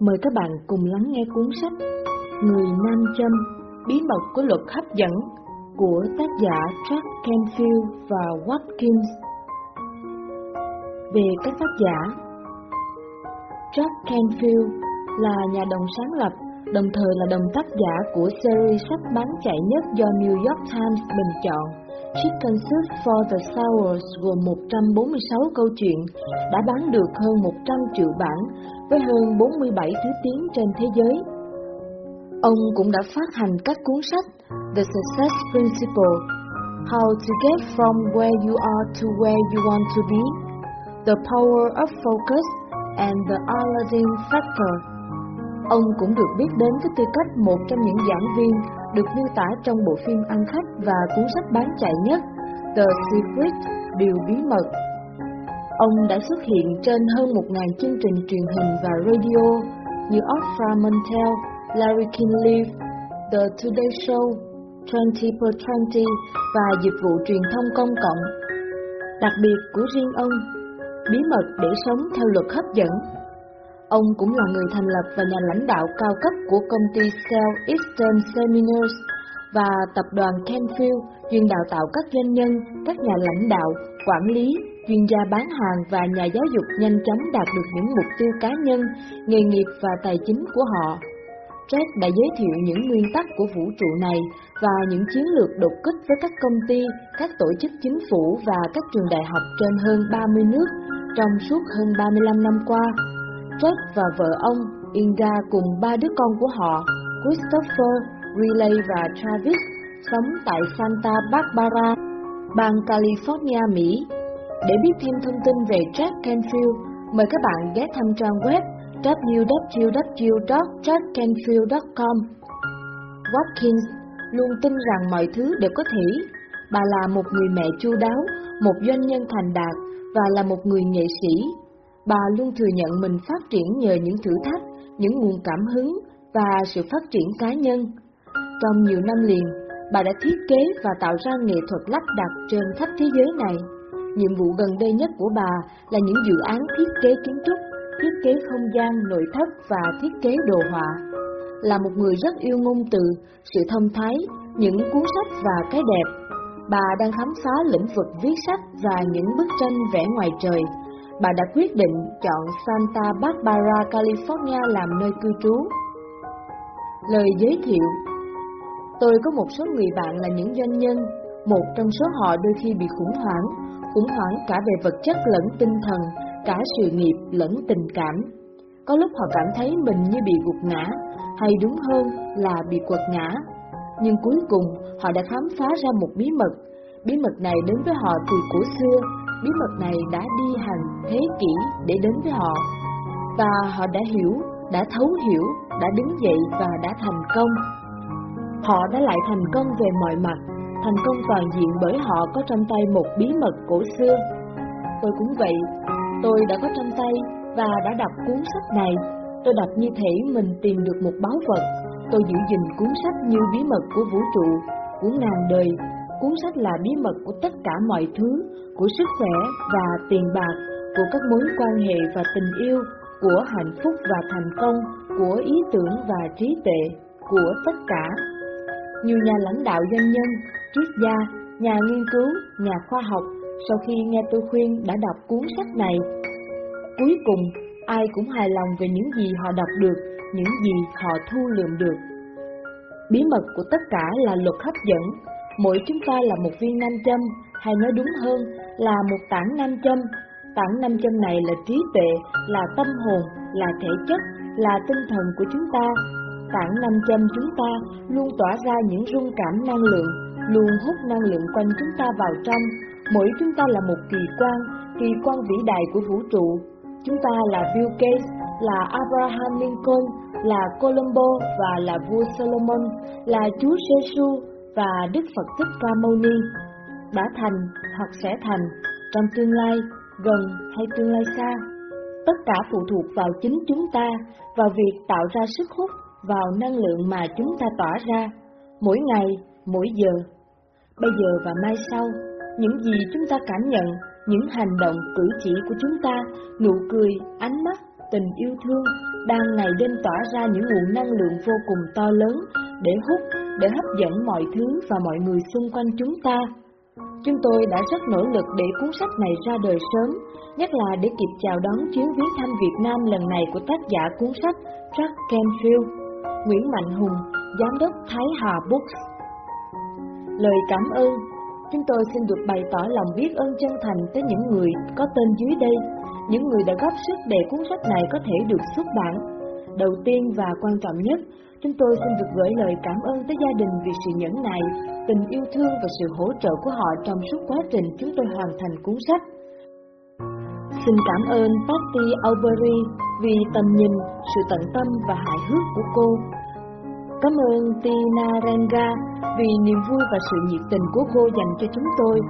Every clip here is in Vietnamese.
Mời các bạn cùng lắng nghe cuốn sách Người Nam Châm, bí mật của luật hấp dẫn của tác giả Jack Canfield và Watkins. Về các tác giả Jack Canfield là nhà đồng sáng lập, đồng thời là đồng tác giả của series sách bán chạy nhất do New York Times bình chọn Chicken Soup for the Sours gồm 146 câu chuyện đã bán được hơn 100 triệu bản với hơn 47 thứ tiếng trên thế giới. Ông cũng đã phát hành các cuốn sách The Success Principle, How to Get From Where You Are to Where You Want to Be, The Power of Focus and the Aladdin Factor. Ông cũng được biết đến với tư cách một trong những giảng viên được miêu tả trong bộ phim ăn khách và cuốn sách bán chạy nhất The Secret, Điều Bí Mật. Ông đã xuất hiện trên hơn 1.000 chương trình truyền hình và radio như Oprah Montel, Larry King Live, The Today Show, 20 per 20 và dịch vụ truyền thông công cộng. Đặc biệt của riêng ông, bí mật để sống theo luật hấp dẫn Ông cũng là người thành lập và nhà lãnh đạo cao cấp của công ty Shell Eastern Seminars và tập đoàn Kenfield, chuyên đào tạo các doanh nhân, các nhà lãnh đạo, quản lý, chuyên gia bán hàng và nhà giáo dục nhanh chóng đạt được những mục tiêu cá nhân, nghề nghiệp và tài chính của họ. Jack đã giới thiệu những nguyên tắc của vũ trụ này và những chiến lược đột kích với các công ty, các tổ chức chính phủ và các trường đại học trên hơn 30 nước trong suốt hơn 35 năm qua. Jack và vợ ông, Inga cùng ba đứa con của họ, Christopher, Riley và Travis, sống tại Santa Barbara, bang California, Mỹ. Để biết thêm thông tin về Jack Canfield, mời các bạn ghé thăm trang web www.jackcanfield.com. Watkins luôn tin rằng mọi thứ đều có thể. Bà là một người mẹ chu đáo, một doanh nhân thành đạt và là một người nghệ sĩ bà luôn thừa nhận mình phát triển nhờ những thử thách, những nguồn cảm hứng và sự phát triển cá nhân. Trong nhiều năm liền, bà đã thiết kế và tạo ra nghệ thuật lắp đặt trên khắp thế giới này. Nhiệm vụ gần đây nhất của bà là những dự án thiết kế kiến trúc, thiết kế không gian, nội thất và thiết kế đồ họa. Là một người rất yêu ngôn từ, sự thông thái, những cuốn sách và cái đẹp, bà đang khám phá lĩnh vực viết sách và những bức tranh vẽ ngoài trời, bà đã quyết định chọn Santa Barbara, California làm nơi cư trú. Lời giới thiệu Tôi có một số người bạn là những doanh nhân, một trong số họ đôi khi bị khủng hoảng, khủng hoảng cả về vật chất lẫn tinh thần, cả sự nghiệp lẫn tình cảm. Có lúc họ cảm thấy mình như bị gục ngã, hay đúng hơn là bị quật ngã. Nhưng cuối cùng họ đã khám phá ra một bí mật. Bí mật này đến với họ từ cổ xưa, bí mật này đã đi hàng thế kỷ để đến với họ. Và họ đã hiểu, đã thấu hiểu, đã đứng dậy và đã thành công. Họ đã lại thành công về mọi mặt, thành công toàn diện bởi họ có trong tay một bí mật cổ xưa. Tôi cũng vậy, tôi đã có trong tay và đã đọc cuốn sách này. Tôi đọc như thể mình tìm được một báu vật. Tôi giữ gìn cuốn sách như bí mật của vũ trụ, của ngàn đời. Cuốn sách là bí mật của tất cả mọi thứ, của sức khỏe và tiền bạc, của các mối quan hệ và tình yêu, của hạnh phúc và thành công, của ý tưởng và trí tuệ, của tất cả. Nhiều nhà lãnh đạo doanh nhân, triết gia, nhà nghiên cứu, nhà khoa học sau khi nghe tôi khuyên đã đọc cuốn sách này. Cuối cùng, ai cũng hài lòng về những gì họ đọc được, những gì họ thu lượm được. Bí mật của tất cả là luật hấp dẫn, mỗi chúng ta là một viên nam châm, hay nói đúng hơn là một tảng nam châm. Tảng nam châm này là trí tuệ, là tâm hồn, là thể chất, là tinh thần của chúng ta. Tảng nam châm chúng ta luôn tỏa ra những rung cảm năng lượng, luôn hút năng lượng quanh chúng ta vào trong. Mỗi chúng ta là một kỳ quan, kỳ quan vĩ đại của vũ trụ. Chúng ta là Bill Gates, là Abraham Lincoln, là Colombo và là vua Solomon, là Chúa Giêsu và Đức Phật Thích Ca Mâu Ni đã thành hoặc sẽ thành trong tương lai gần hay tương lai xa. Tất cả phụ thuộc vào chính chúng ta, vào việc tạo ra sức hút, vào năng lượng mà chúng ta tỏa ra, mỗi ngày, mỗi giờ. Bây giờ và mai sau, những gì chúng ta cảm nhận, những hành động cử chỉ của chúng ta, nụ cười, ánh mắt, tình yêu thương đang ngày đêm tỏa ra những nguồn năng lượng vô cùng to lớn để hút, để hấp dẫn mọi thứ và mọi người xung quanh chúng ta. Chúng tôi đã rất nỗ lực để cuốn sách này ra đời sớm, nhất là để kịp chào đón chuyến viếng thăm Việt Nam lần này của tác giả cuốn sách Jack Canfield, Nguyễn Mạnh Hùng, Giám đốc Thái Hà Books. Lời cảm ơn Chúng tôi xin được bày tỏ lòng biết ơn chân thành tới những người có tên dưới đây, những người đã góp sức để cuốn sách này có thể được xuất bản. Đầu tiên và quan trọng nhất, chúng tôi xin được gửi lời cảm ơn tới gia đình vì sự nhẫn nại, tình yêu thương và sự hỗ trợ của họ trong suốt quá trình chúng tôi hoàn thành cuốn sách. Xin cảm ơn Patty Albury vì tầm nhìn, sự tận tâm và hài hước của cô Cảm ơn Tina Renga vì niềm vui và sự nhiệt tình của cô dành cho chúng tôi,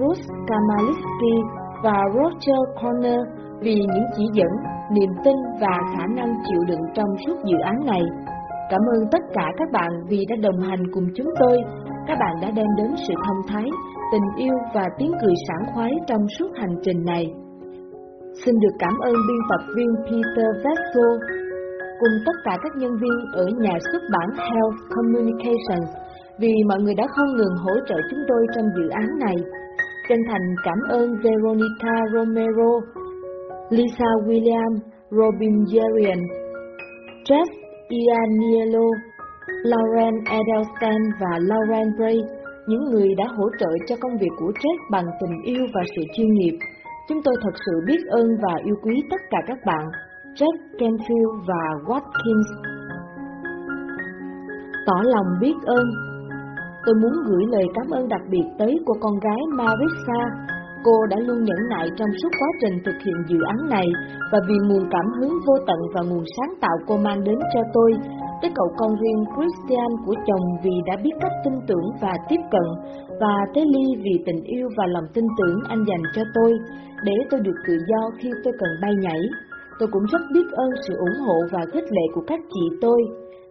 Ruth Kamaliski và Roger Corner vì những chỉ dẫn, niềm tin và khả năng chịu đựng trong suốt dự án này. Cảm ơn tất cả các bạn vì đã đồng hành cùng chúng tôi. Các bạn đã đem đến sự thông thái, tình yêu và tiếng cười sảng khoái trong suốt hành trình này. Xin được cảm ơn biên tập viên Peter Vesco cùng tất cả các nhân viên ở nhà xuất bản Health Communications vì mọi người đã không ngừng hỗ trợ chúng tôi trong dự án này. Chân thành cảm ơn Veronica Romero, Lisa William, Robin Jerian, Jeff Ianiello, Lauren Edelstein và Lauren Bray, những người đã hỗ trợ cho công việc của Jack bằng tình yêu và sự chuyên nghiệp. Chúng tôi thật sự biết ơn và yêu quý tất cả các bạn. Jack Canfield và Watkins. Tỏ lòng biết ơn Tôi muốn gửi lời cảm ơn đặc biệt tới của con gái Marissa. Cô đã luôn nhẫn nại trong suốt quá trình thực hiện dự án này và vì nguồn cảm hứng vô tận và nguồn sáng tạo cô mang đến cho tôi, tới cậu con riêng Christian của chồng vì đã biết cách tin tưởng và tiếp cận, và tới Ly vì tình yêu và lòng tin tưởng anh dành cho tôi, để tôi được tự do khi tôi cần bay nhảy. Tôi cũng rất biết ơn sự ủng hộ và khích lệ của các chị tôi,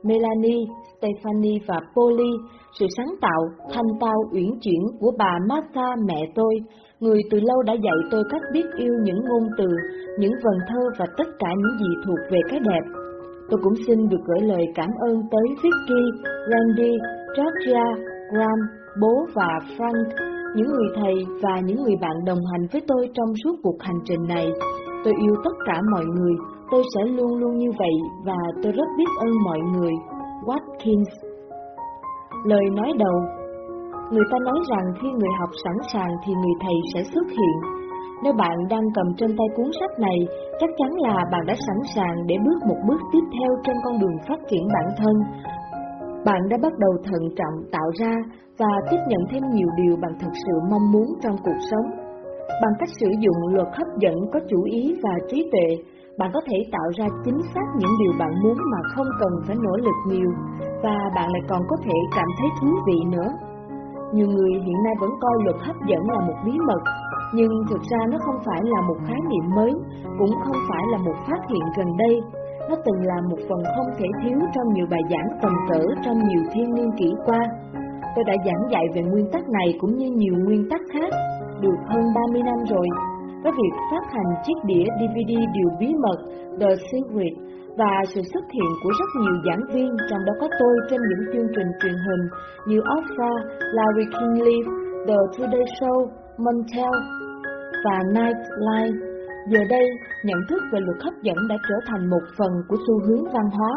Melanie, Stephanie và Polly, sự sáng tạo, thanh tao, uyển chuyển của bà Martha mẹ tôi, người từ lâu đã dạy tôi cách biết yêu những ngôn từ, những vần thơ và tất cả những gì thuộc về cái đẹp. Tôi cũng xin được gửi lời cảm ơn tới Vicky, Randy, Georgia, Graham, bố và Frank, những người thầy và những người bạn đồng hành với tôi trong suốt cuộc hành trình này. Tôi yêu tất cả mọi người, tôi sẽ luôn luôn như vậy và tôi rất biết ơn mọi người. Watkins Lời nói đầu Người ta nói rằng khi người học sẵn sàng thì người thầy sẽ xuất hiện. Nếu bạn đang cầm trên tay cuốn sách này, chắc chắn là bạn đã sẵn sàng để bước một bước tiếp theo trên con đường phát triển bản thân. Bạn đã bắt đầu thận trọng tạo ra và tiếp nhận thêm nhiều điều bạn thật sự mong muốn trong cuộc sống. Bằng cách sử dụng luật hấp dẫn có chủ ý và trí tuệ, bạn có thể tạo ra chính xác những điều bạn muốn mà không cần phải nỗ lực nhiều, và bạn lại còn có thể cảm thấy thú vị nữa. Nhiều người hiện nay vẫn coi luật hấp dẫn là một bí mật, nhưng thực ra nó không phải là một khái niệm mới, cũng không phải là một phát hiện gần đây. Nó từng là một phần không thể thiếu trong nhiều bài giảng tầm cỡ trong nhiều thiên niên kỷ qua. Tôi đã giảng dạy về nguyên tắc này cũng như nhiều nguyên tắc khác được hơn 30 năm rồi, với việc phát hành chiếc đĩa DVD điều bí mật The Secret và sự xuất hiện của rất nhiều giảng viên, trong đó có tôi trên những chương trình truyền hình như Oprah, Larry King Live, The Today Show, Montel và Nightline. Giờ đây, nhận thức về luật hấp dẫn đã trở thành một phần của xu hướng văn hóa.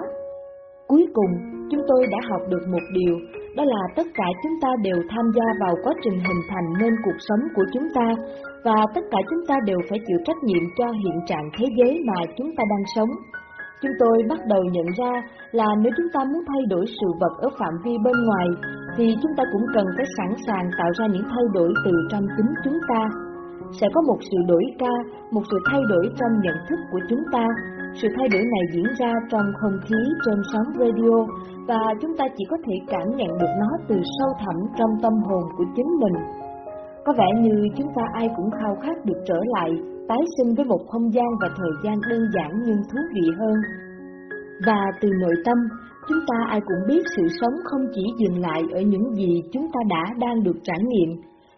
Cuối cùng, chúng tôi đã học được một điều đó là tất cả chúng ta đều tham gia vào quá trình hình thành nên cuộc sống của chúng ta và tất cả chúng ta đều phải chịu trách nhiệm cho hiện trạng thế giới mà chúng ta đang sống. Chúng tôi bắt đầu nhận ra là nếu chúng ta muốn thay đổi sự vật ở phạm vi bên ngoài, thì chúng ta cũng cần phải sẵn sàng tạo ra những thay đổi từ trong chính chúng ta. Sẽ có một sự đổi ca, một sự thay đổi trong nhận thức của chúng ta. Sự thay đổi này diễn ra trong không khí trên sóng radio và chúng ta chỉ có thể cảm nhận được nó từ sâu thẳm trong tâm hồn của chính mình. Có vẻ như chúng ta ai cũng khao khát được trở lại, tái sinh với một không gian và thời gian đơn giản nhưng thú vị hơn. Và từ nội tâm, chúng ta ai cũng biết sự sống không chỉ dừng lại ở những gì chúng ta đã đang được trải nghiệm.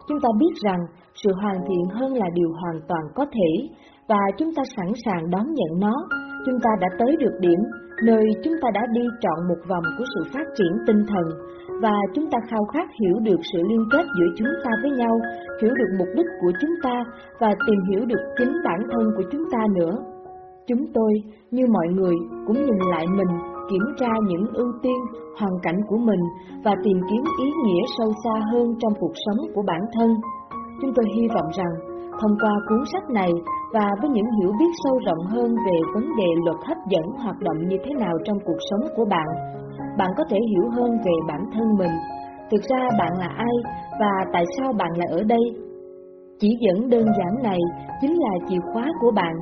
Chúng ta biết rằng sự hoàn thiện hơn là điều hoàn toàn có thể, và chúng ta sẵn sàng đón nhận nó, chúng ta đã tới được điểm nơi chúng ta đã đi trọn một vòng của sự phát triển tinh thần và chúng ta khao khát hiểu được sự liên kết giữa chúng ta với nhau, hiểu được mục đích của chúng ta và tìm hiểu được chính bản thân của chúng ta nữa. Chúng tôi, như mọi người, cũng nhìn lại mình, kiểm tra những ưu tiên, hoàn cảnh của mình và tìm kiếm ý nghĩa sâu xa hơn trong cuộc sống của bản thân. Chúng tôi hy vọng rằng, thông qua cuốn sách này và với những hiểu biết sâu rộng hơn về vấn đề luật hấp dẫn hoạt động như thế nào trong cuộc sống của bạn, bạn có thể hiểu hơn về bản thân mình. Thực ra bạn là ai và tại sao bạn lại ở đây? Chỉ dẫn đơn giản này chính là chìa khóa của bạn.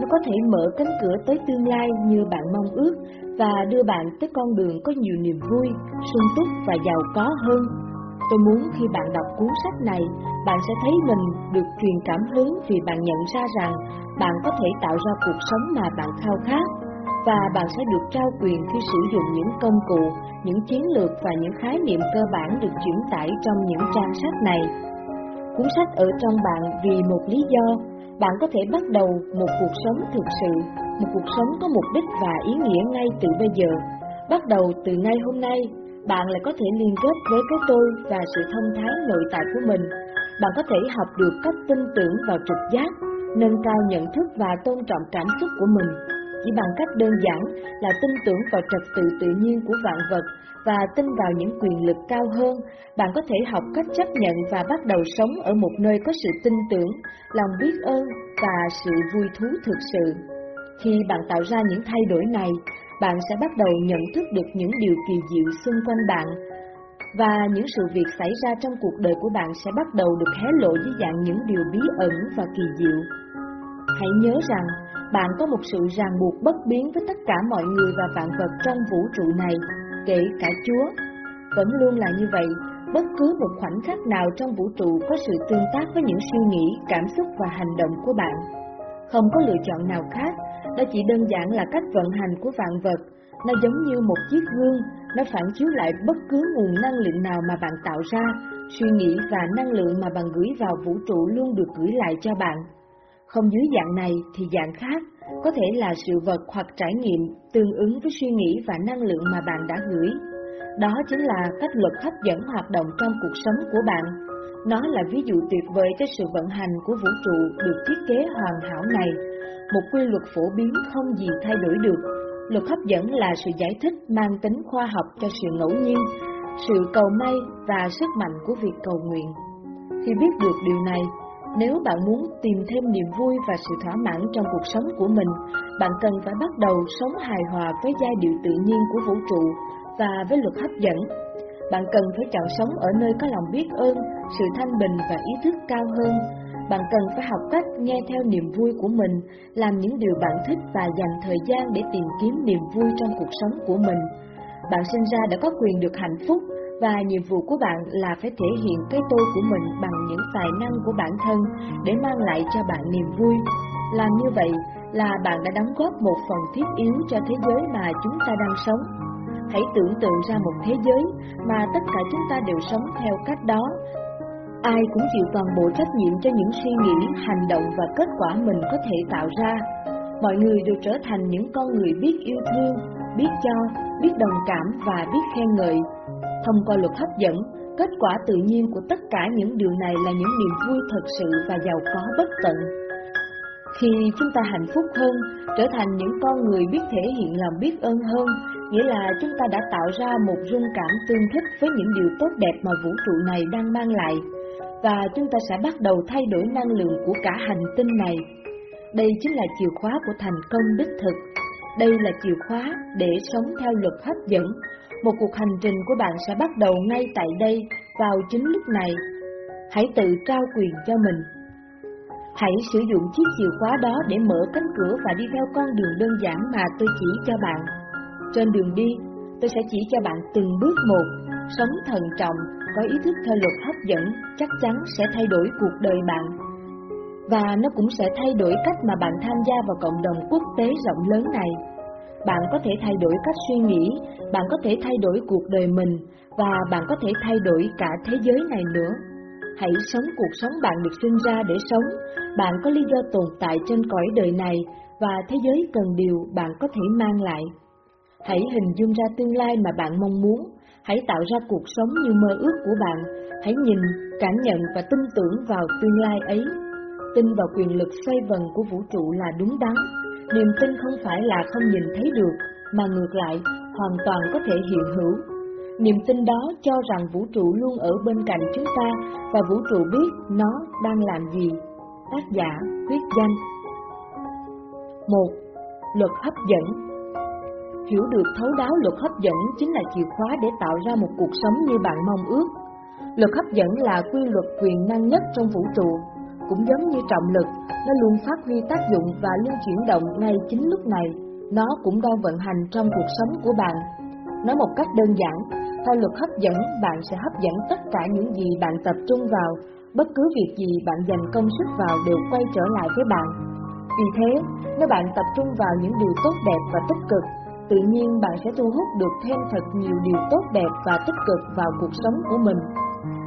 Nó có thể mở cánh cửa tới tương lai như bạn mong ước và đưa bạn tới con đường có nhiều niềm vui, sung túc và giàu có hơn. Tôi muốn khi bạn đọc cuốn sách này, bạn sẽ thấy mình được truyền cảm hứng vì bạn nhận ra rằng bạn có thể tạo ra cuộc sống mà bạn khao khát và bạn sẽ được trao quyền khi sử dụng những công cụ, những chiến lược và những khái niệm cơ bản được chuyển tải trong những trang sách này. Cuốn sách ở trong bạn vì một lý do, bạn có thể bắt đầu một cuộc sống thực sự, một cuộc sống có mục đích và ý nghĩa ngay từ bây giờ. Bắt đầu từ ngay hôm nay, bạn lại có thể liên kết với cái tôi và sự thông thái nội tại của mình. Bạn có thể học được cách tin tưởng vào trực giác, nâng cao nhận thức và tôn trọng cảm xúc của mình chỉ bằng cách đơn giản là tin tưởng vào trật tự tự nhiên của vạn vật và tin vào những quyền lực cao hơn, bạn có thể học cách chấp nhận và bắt đầu sống ở một nơi có sự tin tưởng, lòng biết ơn và sự vui thú thực sự. Khi bạn tạo ra những thay đổi này, bạn sẽ bắt đầu nhận thức được những điều kỳ diệu xung quanh bạn và những sự việc xảy ra trong cuộc đời của bạn sẽ bắt đầu được hé lộ dưới dạng những điều bí ẩn và kỳ diệu. Hãy nhớ rằng, bạn có một sự ràng buộc bất biến với tất cả mọi người và vạn vật trong vũ trụ này, kể cả Chúa. Vẫn luôn là như vậy, bất cứ một khoảnh khắc nào trong vũ trụ có sự tương tác với những suy nghĩ, cảm xúc và hành động của bạn. Không có lựa chọn nào khác, đó chỉ đơn giản là cách vận hành của vạn vật. Nó giống như một chiếc gương, nó phản chiếu lại bất cứ nguồn năng lượng nào mà bạn tạo ra, suy nghĩ và năng lượng mà bạn gửi vào vũ trụ luôn được gửi lại cho bạn. Không dưới dạng này thì dạng khác, có thể là sự vật hoặc trải nghiệm tương ứng với suy nghĩ và năng lượng mà bạn đã gửi. Đó chính là cách luật hấp dẫn hoạt động trong cuộc sống của bạn. Nó là ví dụ tuyệt vời cho sự vận hành của vũ trụ được thiết kế hoàn hảo này, một quy luật phổ biến không gì thay đổi được. Luật hấp dẫn là sự giải thích mang tính khoa học cho sự ngẫu nhiên, sự cầu may và sức mạnh của việc cầu nguyện. Khi biết được điều này, nếu bạn muốn tìm thêm niềm vui và sự thỏa mãn trong cuộc sống của mình, bạn cần phải bắt đầu sống hài hòa với giai điệu tự nhiên của vũ trụ và với luật hấp dẫn. Bạn cần phải chọn sống ở nơi có lòng biết ơn, sự thanh bình và ý thức cao hơn. Bạn cần phải học cách nghe theo niềm vui của mình, làm những điều bạn thích và dành thời gian để tìm kiếm niềm vui trong cuộc sống của mình. Bạn sinh ra đã có quyền được hạnh phúc và nhiệm vụ của bạn là phải thể hiện cái tôi của mình bằng những tài năng của bản thân để mang lại cho bạn niềm vui. Làm như vậy là bạn đã đóng góp một phần thiết yếu cho thế giới mà chúng ta đang sống. Hãy tưởng tượng ra một thế giới mà tất cả chúng ta đều sống theo cách đó. Ai cũng chịu toàn bộ trách nhiệm cho những suy nghĩ, hành động và kết quả mình có thể tạo ra. Mọi người đều trở thành những con người biết yêu thương, biết cho, biết đồng cảm và biết khen ngợi. Thông qua luật hấp dẫn, kết quả tự nhiên của tất cả những điều này là những niềm vui thật sự và giàu có bất tận. Khi chúng ta hạnh phúc hơn, trở thành những con người biết thể hiện lòng biết ơn hơn, nghĩa là chúng ta đã tạo ra một rung cảm tương thích với những điều tốt đẹp mà vũ trụ này đang mang lại, và chúng ta sẽ bắt đầu thay đổi năng lượng của cả hành tinh này. Đây chính là chìa khóa của thành công đích thực. Đây là chìa khóa để sống theo luật hấp dẫn, một cuộc hành trình của bạn sẽ bắt đầu ngay tại đây, vào chính lúc này. Hãy tự trao quyền cho mình. Hãy sử dụng chiếc chìa khóa đó để mở cánh cửa và đi theo con đường đơn giản mà tôi chỉ cho bạn. Trên đường đi, tôi sẽ chỉ cho bạn từng bước một, sống thận trọng, có ý thức theo luật hấp dẫn, chắc chắn sẽ thay đổi cuộc đời bạn. Và nó cũng sẽ thay đổi cách mà bạn tham gia vào cộng đồng quốc tế rộng lớn này bạn có thể thay đổi cách suy nghĩ, bạn có thể thay đổi cuộc đời mình và bạn có thể thay đổi cả thế giới này nữa. hãy sống cuộc sống bạn được sinh ra để sống. Bạn có lý do tồn tại trên cõi đời này và thế giới cần điều bạn có thể mang lại. Hãy hình dung ra tương lai mà bạn mong muốn, hãy tạo ra cuộc sống như mơ ước của bạn, hãy nhìn, cảm nhận và tin tưởng vào tương lai ấy. Tin vào quyền lực xoay vần của vũ trụ là đúng đắn, niềm tin không phải là không nhìn thấy được, mà ngược lại, hoàn toàn có thể hiện hữu. Niềm tin đó cho rằng vũ trụ luôn ở bên cạnh chúng ta và vũ trụ biết nó đang làm gì. Tác giả Quyết Danh 1. Luật hấp dẫn Hiểu được thấu đáo luật hấp dẫn chính là chìa khóa để tạo ra một cuộc sống như bạn mong ước. Luật hấp dẫn là quy luật quyền năng nhất trong vũ trụ, cũng giống như trọng lực, nó luôn phát huy tác dụng và luôn chuyển động ngay chính lúc này. Nó cũng đang vận hành trong cuộc sống của bạn. Nói một cách đơn giản, theo luật hấp dẫn, bạn sẽ hấp dẫn tất cả những gì bạn tập trung vào, bất cứ việc gì bạn dành công sức vào đều quay trở lại với bạn. Vì thế, nếu bạn tập trung vào những điều tốt đẹp và tích cực, tự nhiên bạn sẽ thu hút được thêm thật nhiều điều tốt đẹp và tích cực vào cuộc sống của mình.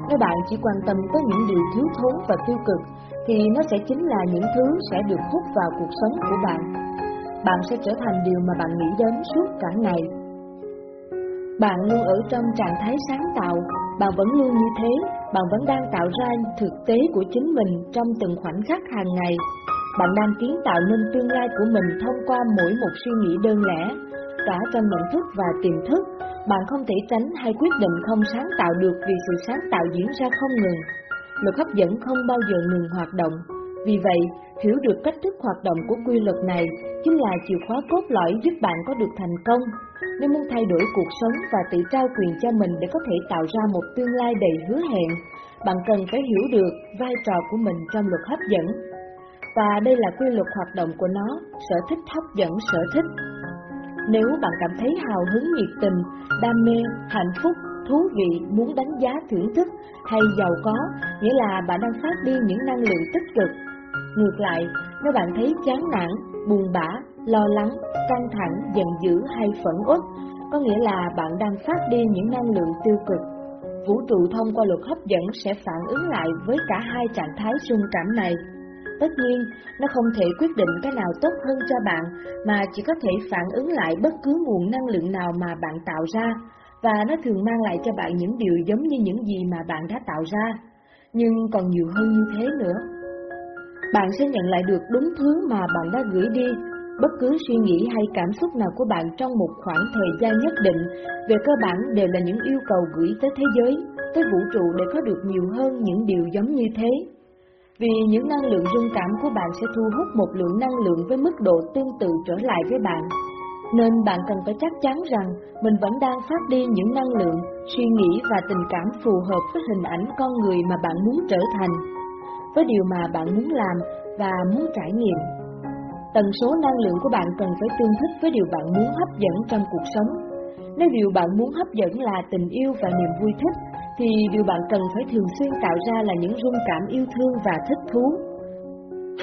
Nếu bạn chỉ quan tâm tới những điều thiếu thốn và tiêu cực, thì nó sẽ chính là những thứ sẽ được hút vào cuộc sống của bạn. Bạn sẽ trở thành điều mà bạn nghĩ đến suốt cả ngày. Bạn luôn ở trong trạng thái sáng tạo, bạn vẫn luôn như thế, bạn vẫn đang tạo ra thực tế của chính mình trong từng khoảnh khắc hàng ngày. Bạn đang kiến tạo nên tương lai của mình thông qua mỗi một suy nghĩ đơn lẻ, cả trong nhận thức và tiềm thức, bạn không thể tránh hay quyết định không sáng tạo được vì sự sáng tạo diễn ra không ngừng. Luật hấp dẫn không bao giờ ngừng hoạt động. Vì vậy, hiểu được cách thức hoạt động của quy luật này chính là chìa khóa cốt lõi giúp bạn có được thành công. Nếu muốn thay đổi cuộc sống và tự trao quyền cho mình để có thể tạo ra một tương lai đầy hứa hẹn, bạn cần phải hiểu được vai trò của mình trong luật hấp dẫn. Và đây là quy luật hoạt động của nó, sở thích hấp dẫn sở thích. Nếu bạn cảm thấy hào hứng nhiệt tình, đam mê, hạnh phúc, thú vị, muốn đánh giá thưởng thức hay giàu có, nghĩa là bạn đang phát đi những năng lượng tích cực. Ngược lại, nếu bạn thấy chán nản, buồn bã, lo lắng, căng thẳng, giận dữ hay phẫn uất, có nghĩa là bạn đang phát đi những năng lượng tiêu cực. Vũ trụ thông qua luật hấp dẫn sẽ phản ứng lại với cả hai trạng thái xung cảm này. Tất nhiên, nó không thể quyết định cái nào tốt hơn cho bạn, mà chỉ có thể phản ứng lại bất cứ nguồn năng lượng nào mà bạn tạo ra, và nó thường mang lại cho bạn những điều giống như những gì mà bạn đã tạo ra, nhưng còn nhiều hơn như thế nữa. Bạn sẽ nhận lại được đúng thứ mà bạn đã gửi đi, bất cứ suy nghĩ hay cảm xúc nào của bạn trong một khoảng thời gian nhất định, về cơ bản đều là những yêu cầu gửi tới thế giới, tới vũ trụ để có được nhiều hơn những điều giống như thế. Vì những năng lượng rung cảm của bạn sẽ thu hút một lượng năng lượng với mức độ tương tự trở lại với bạn. Nên bạn cần phải chắc chắn rằng mình vẫn đang phát đi những năng lượng, suy nghĩ và tình cảm phù hợp với hình ảnh con người mà bạn muốn trở thành, với điều mà bạn muốn làm và muốn trải nghiệm. Tần số năng lượng của bạn cần phải tương thích với điều bạn muốn hấp dẫn trong cuộc sống. Nếu điều bạn muốn hấp dẫn là tình yêu và niềm vui thích, thì điều bạn cần phải thường xuyên tạo ra là những rung cảm yêu thương và thích thú.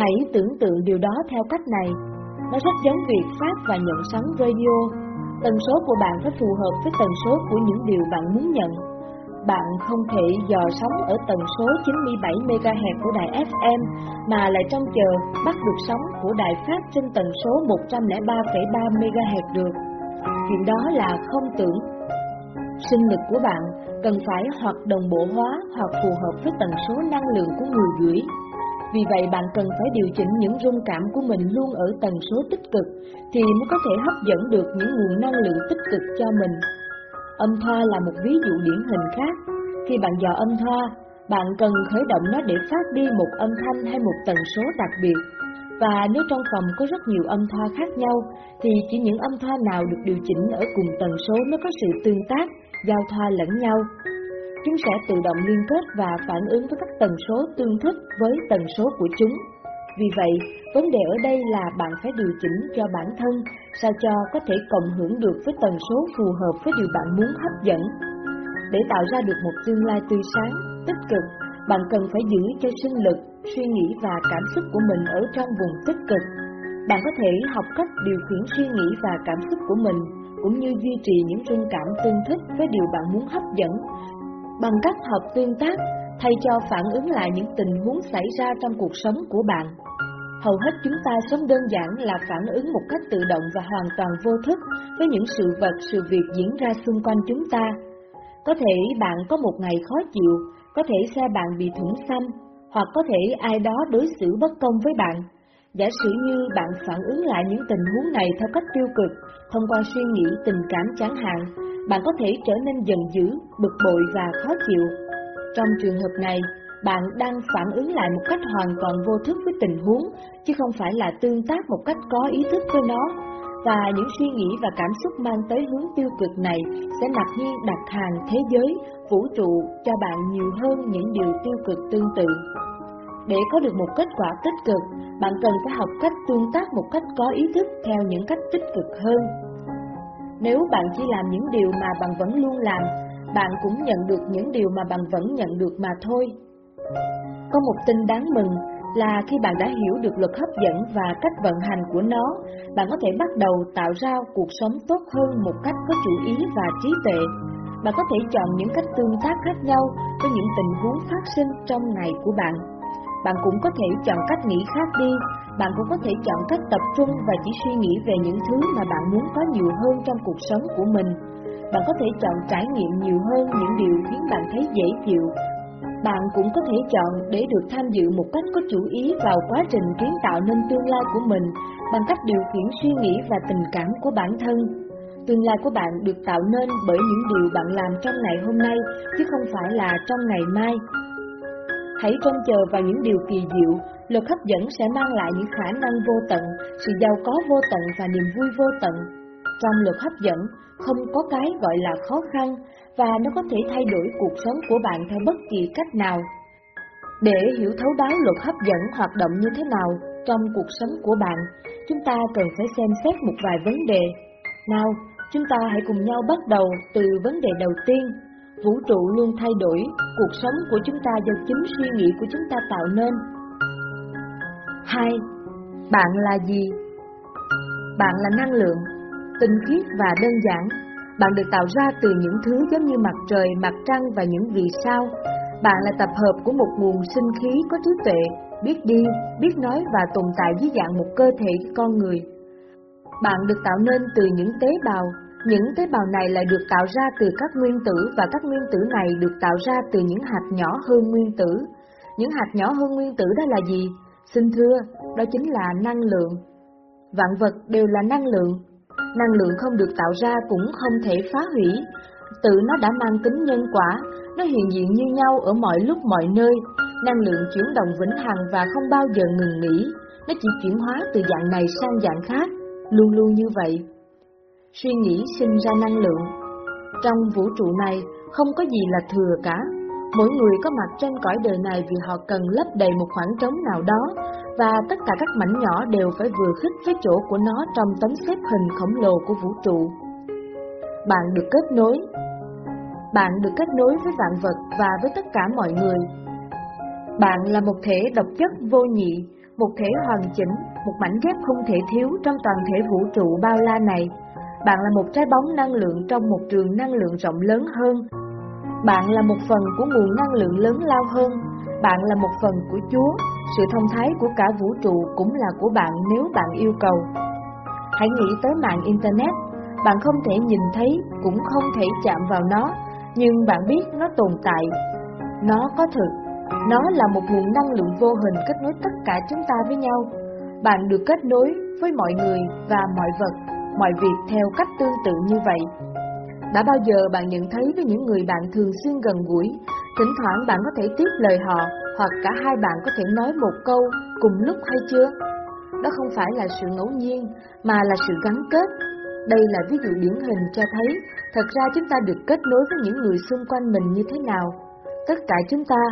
Hãy tưởng tượng điều đó theo cách này. Nó rất giống việc phát và nhận sóng radio. Tần số của bạn phải phù hợp với tần số của những điều bạn muốn nhận. Bạn không thể dò sóng ở tần số 97 MHz của đài FM mà lại trông chờ bắt được sóng của đài phát trên tần số 103,3 MHz được. Chuyện đó là không tưởng. Sinh lực của bạn cần phải hoặc đồng bộ hóa hoặc phù hợp với tần số năng lượng của người gửi. Vì vậy bạn cần phải điều chỉnh những rung cảm của mình luôn ở tần số tích cực thì mới có thể hấp dẫn được những nguồn năng lượng tích cực cho mình. Âm thoa là một ví dụ điển hình khác. Khi bạn dò âm thoa, bạn cần khởi động nó để phát đi một âm thanh hay một tần số đặc biệt. Và nếu trong phòng có rất nhiều âm thoa khác nhau, thì chỉ những âm thoa nào được điều chỉnh ở cùng tần số mới có sự tương tác, giao thoa lẫn nhau. Chúng sẽ tự động liên kết và phản ứng với các tần số tương thích với tần số của chúng. Vì vậy, vấn đề ở đây là bạn phải điều chỉnh cho bản thân sao cho có thể cộng hưởng được với tần số phù hợp với điều bạn muốn hấp dẫn. Để tạo ra được một tương lai tươi sáng, tích cực, bạn cần phải giữ cho sinh lực, suy nghĩ và cảm xúc của mình ở trong vùng tích cực. Bạn có thể học cách điều khiển suy nghĩ và cảm xúc của mình, cũng như duy trì những rung cảm tương thích với điều bạn muốn hấp dẫn, bằng cách hợp tương tác thay cho phản ứng lại những tình huống xảy ra trong cuộc sống của bạn. Hầu hết chúng ta sống đơn giản là phản ứng một cách tự động và hoàn toàn vô thức với những sự vật, sự việc diễn ra xung quanh chúng ta. Có thể bạn có một ngày khó chịu, có thể xe bạn bị thủng xăm, hoặc có thể ai đó đối xử bất công với bạn. Giả sử như bạn phản ứng lại những tình huống này theo cách tiêu cực, thông qua suy nghĩ tình cảm chán hạn, bạn có thể trở nên giận dữ, bực bội và khó chịu. Trong trường hợp này, bạn đang phản ứng lại một cách hoàn toàn vô thức với tình huống, chứ không phải là tương tác một cách có ý thức với nó. Và những suy nghĩ và cảm xúc mang tới hướng tiêu cực này sẽ ngạc nhiên đặt hàng thế giới, vũ trụ cho bạn nhiều hơn những điều tiêu cực tương tự. Để có được một kết quả tích cực, bạn cần phải học cách tương tác một cách có ý thức theo những cách tích cực hơn. Nếu bạn chỉ làm những điều mà bạn vẫn luôn làm, bạn cũng nhận được những điều mà bạn vẫn nhận được mà thôi. Có một tin đáng mừng là khi bạn đã hiểu được luật hấp dẫn và cách vận hành của nó, bạn có thể bắt đầu tạo ra cuộc sống tốt hơn một cách có chủ ý và trí tuệ. Bạn có thể chọn những cách tương tác khác nhau với những tình huống phát sinh trong ngày của bạn. Bạn cũng có thể chọn cách nghĩ khác đi, bạn cũng có thể chọn cách tập trung và chỉ suy nghĩ về những thứ mà bạn muốn có nhiều hơn trong cuộc sống của mình. Bạn có thể chọn trải nghiệm nhiều hơn những điều khiến bạn thấy dễ chịu bạn cũng có thể chọn để được tham dự một cách có chủ ý vào quá trình kiến tạo nên tương lai của mình bằng cách điều khiển suy nghĩ và tình cảm của bản thân. Tương lai của bạn được tạo nên bởi những điều bạn làm trong ngày hôm nay, chứ không phải là trong ngày mai. Hãy trông chờ vào những điều kỳ diệu, luật hấp dẫn sẽ mang lại những khả năng vô tận, sự giàu có vô tận và niềm vui vô tận. Trong luật hấp dẫn, không có cái gọi là khó khăn, và nó có thể thay đổi cuộc sống của bạn theo bất kỳ cách nào. Để hiểu thấu đáo luật hấp dẫn hoạt động như thế nào trong cuộc sống của bạn, chúng ta cần phải xem xét một vài vấn đề. Nào, chúng ta hãy cùng nhau bắt đầu từ vấn đề đầu tiên. Vũ trụ luôn thay đổi, cuộc sống của chúng ta do chính suy nghĩ của chúng ta tạo nên. 2. Bạn là gì? Bạn là năng lượng, tinh khiết và đơn giản bạn được tạo ra từ những thứ giống như mặt trời, mặt trăng và những vì sao. Bạn là tập hợp của một nguồn sinh khí có trí tuệ, biết đi, biết nói và tồn tại dưới dạng một cơ thể con người. Bạn được tạo nên từ những tế bào, những tế bào này lại được tạo ra từ các nguyên tử và các nguyên tử này được tạo ra từ những hạt nhỏ hơn nguyên tử. Những hạt nhỏ hơn nguyên tử đó là gì? Xin thưa, đó chính là năng lượng. Vạn vật đều là năng lượng, năng lượng không được tạo ra cũng không thể phá hủy, tự nó đã mang tính nhân quả, nó hiện diện như nhau ở mọi lúc mọi nơi, năng lượng chuyển động vĩnh hằng và không bao giờ ngừng nghỉ, nó chỉ chuyển hóa từ dạng này sang dạng khác, luôn luôn như vậy. Suy nghĩ sinh ra năng lượng. Trong vũ trụ này không có gì là thừa cả, mỗi người có mặt trên cõi đời này vì họ cần lấp đầy một khoảng trống nào đó, và tất cả các mảnh nhỏ đều phải vừa khít với chỗ của nó trong tấm xếp hình khổng lồ của vũ trụ. Bạn được kết nối Bạn được kết nối với vạn vật và với tất cả mọi người. Bạn là một thể độc chất vô nhị, một thể hoàn chỉnh, một mảnh ghép không thể thiếu trong toàn thể vũ trụ bao la này. Bạn là một trái bóng năng lượng trong một trường năng lượng rộng lớn hơn. Bạn là một phần của nguồn năng lượng lớn lao hơn. Bạn là một phần của Chúa, sự thông thái của cả vũ trụ cũng là của bạn nếu bạn yêu cầu. Hãy nghĩ tới mạng Internet, bạn không thể nhìn thấy, cũng không thể chạm vào nó, nhưng bạn biết nó tồn tại. Nó có thực, nó là một nguồn năng lượng vô hình kết nối tất cả chúng ta với nhau. Bạn được kết nối với mọi người và mọi vật, mọi việc theo cách tương tự như vậy. Đã bao giờ bạn nhận thấy với những người bạn thường xuyên gần gũi, thỉnh thoảng bạn có thể tiếp lời họ hoặc cả hai bạn có thể nói một câu cùng lúc hay chưa? Đó không phải là sự ngẫu nhiên, mà là sự gắn kết. Đây là ví dụ điển hình cho thấy, thật ra chúng ta được kết nối với những người xung quanh mình như thế nào. Tất cả chúng ta,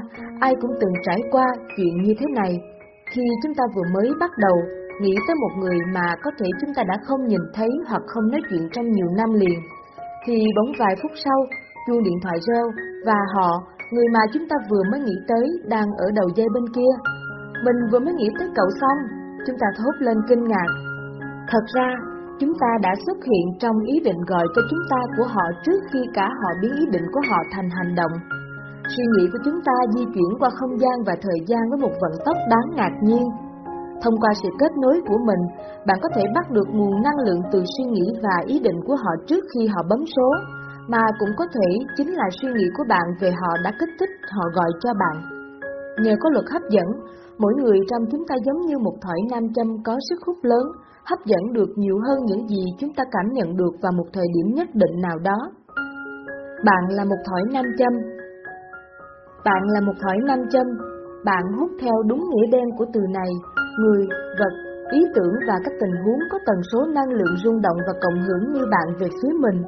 ai cũng từng trải qua chuyện như thế này. Khi chúng ta vừa mới bắt đầu, nghĩ tới một người mà có thể chúng ta đã không nhìn thấy hoặc không nói chuyện trong nhiều năm liền, thì bỗng vài phút sau, chuông điện thoại reo và họ Người mà chúng ta vừa mới nghĩ tới đang ở đầu dây bên kia. Mình vừa mới nghĩ tới cậu xong, chúng ta thốt lên kinh ngạc. Thật ra, chúng ta đã xuất hiện trong ý định gọi cho chúng ta của họ trước khi cả họ biến ý định của họ thành hành động. Suy nghĩ của chúng ta di chuyển qua không gian và thời gian với một vận tốc đáng ngạc nhiên. Thông qua sự kết nối của mình, bạn có thể bắt được nguồn năng lượng từ suy nghĩ và ý định của họ trước khi họ bấm số, mà cũng có thể chính là suy nghĩ của bạn về họ đã kích thích họ gọi cho bạn. Nhờ có luật hấp dẫn, mỗi người trong chúng ta giống như một thỏi nam châm có sức hút lớn, hấp dẫn được nhiều hơn những gì chúng ta cảm nhận được vào một thời điểm nhất định nào đó. Bạn là một thỏi nam châm. Bạn là một thỏi nam châm, bạn hút theo đúng nghĩa đen của từ này, người, vật, ý tưởng và các tình huống có tần số năng lượng rung động và cộng hưởng như bạn về phía mình.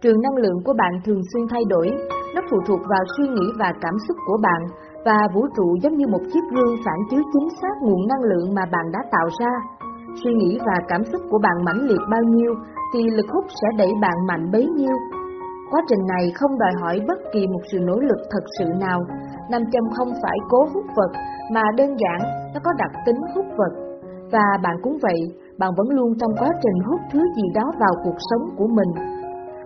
Trường năng lượng của bạn thường xuyên thay đổi, nó phụ thuộc vào suy nghĩ và cảm xúc của bạn, và vũ trụ giống như một chiếc gương phản chiếu chính xác nguồn năng lượng mà bạn đã tạo ra. Suy nghĩ và cảm xúc của bạn mãnh liệt bao nhiêu, thì lực hút sẽ đẩy bạn mạnh bấy nhiêu. Quá trình này không đòi hỏi bất kỳ một sự nỗ lực thật sự nào, Nam châm không phải cố hút vật, mà đơn giản nó có đặc tính hút vật. Và bạn cũng vậy, bạn vẫn luôn trong quá trình hút thứ gì đó vào cuộc sống của mình.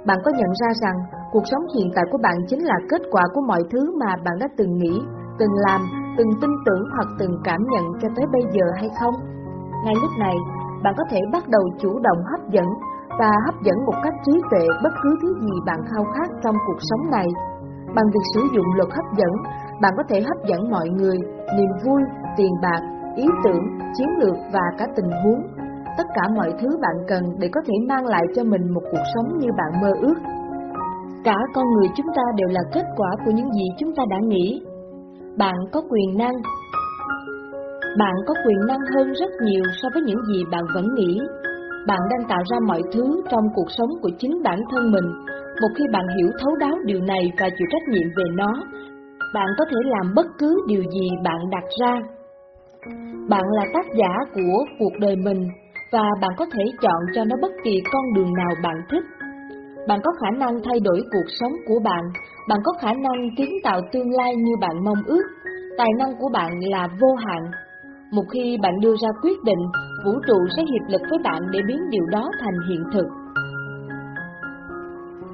Bạn có nhận ra rằng cuộc sống hiện tại của bạn chính là kết quả của mọi thứ mà bạn đã từng nghĩ, từng làm, từng tin tưởng hoặc từng cảm nhận cho tới bây giờ hay không? Ngay lúc này, bạn có thể bắt đầu chủ động hấp dẫn và hấp dẫn một cách trí tuệ bất cứ thứ gì bạn khao khát trong cuộc sống này. Bằng việc sử dụng luật hấp dẫn, bạn có thể hấp dẫn mọi người, niềm vui, tiền bạc, ý tưởng, chiến lược và cả tình huống. Tất cả mọi thứ bạn cần để có thể mang lại cho mình một cuộc sống như bạn mơ ước. Cả con người chúng ta đều là kết quả của những gì chúng ta đã nghĩ. Bạn có quyền năng. Bạn có quyền năng hơn rất nhiều so với những gì bạn vẫn nghĩ. Bạn đang tạo ra mọi thứ trong cuộc sống của chính bản thân mình. Một khi bạn hiểu thấu đáo điều này và chịu trách nhiệm về nó, bạn có thể làm bất cứ điều gì bạn đặt ra. Bạn là tác giả của cuộc đời mình và bạn có thể chọn cho nó bất kỳ con đường nào bạn thích. Bạn có khả năng thay đổi cuộc sống của bạn, bạn có khả năng kiến tạo tương lai như bạn mong ước. Tài năng của bạn là vô hạn. Một khi bạn đưa ra quyết định, vũ trụ sẽ hiệp lực với bạn để biến điều đó thành hiện thực.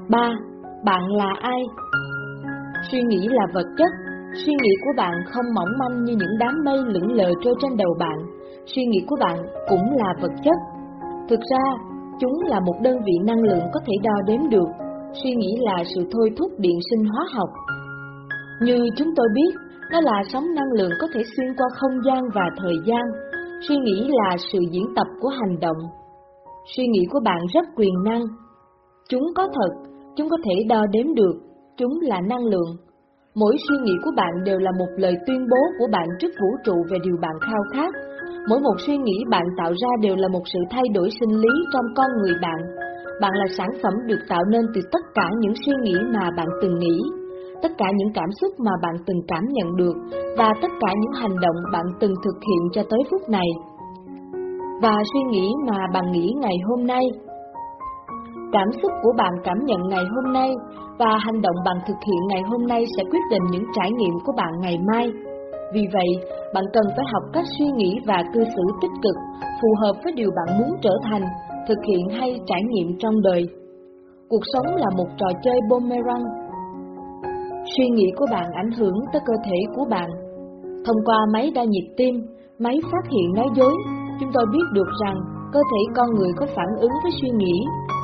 3. Bạn là ai? Suy nghĩ là vật chất, suy nghĩ của bạn không mỏng manh như những đám mây lững lờ trôi trên đầu bạn, suy nghĩ của bạn cũng là vật chất. Thực ra, chúng là một đơn vị năng lượng có thể đo đếm được, suy nghĩ là sự thôi thúc điện sinh hóa học. Như chúng tôi biết, nó là sóng năng lượng có thể xuyên qua không gian và thời gian, suy nghĩ là sự diễn tập của hành động. Suy nghĩ của bạn rất quyền năng. Chúng có thật, chúng có thể đo đếm được, chúng là năng lượng. Mỗi suy nghĩ của bạn đều là một lời tuyên bố của bạn trước vũ trụ về điều bạn khao khát. Mỗi một suy nghĩ bạn tạo ra đều là một sự thay đổi sinh lý trong con người bạn. Bạn là sản phẩm được tạo nên từ tất cả những suy nghĩ mà bạn từng nghĩ, tất cả những cảm xúc mà bạn từng cảm nhận được và tất cả những hành động bạn từng thực hiện cho tới phút này. Và suy nghĩ mà bạn nghĩ ngày hôm nay Cảm xúc của bạn cảm nhận ngày hôm nay và hành động bạn thực hiện ngày hôm nay sẽ quyết định những trải nghiệm của bạn ngày mai. Vì vậy, bạn cần phải học cách suy nghĩ và cư xử tích cực, phù hợp với điều bạn muốn trở thành, thực hiện hay trải nghiệm trong đời. Cuộc sống là một trò chơi boomerang. Suy nghĩ của bạn ảnh hưởng tới cơ thể của bạn. Thông qua máy đo nhịp tim, máy phát hiện nói dối, chúng tôi biết được rằng cơ thể con người có phản ứng với suy nghĩ,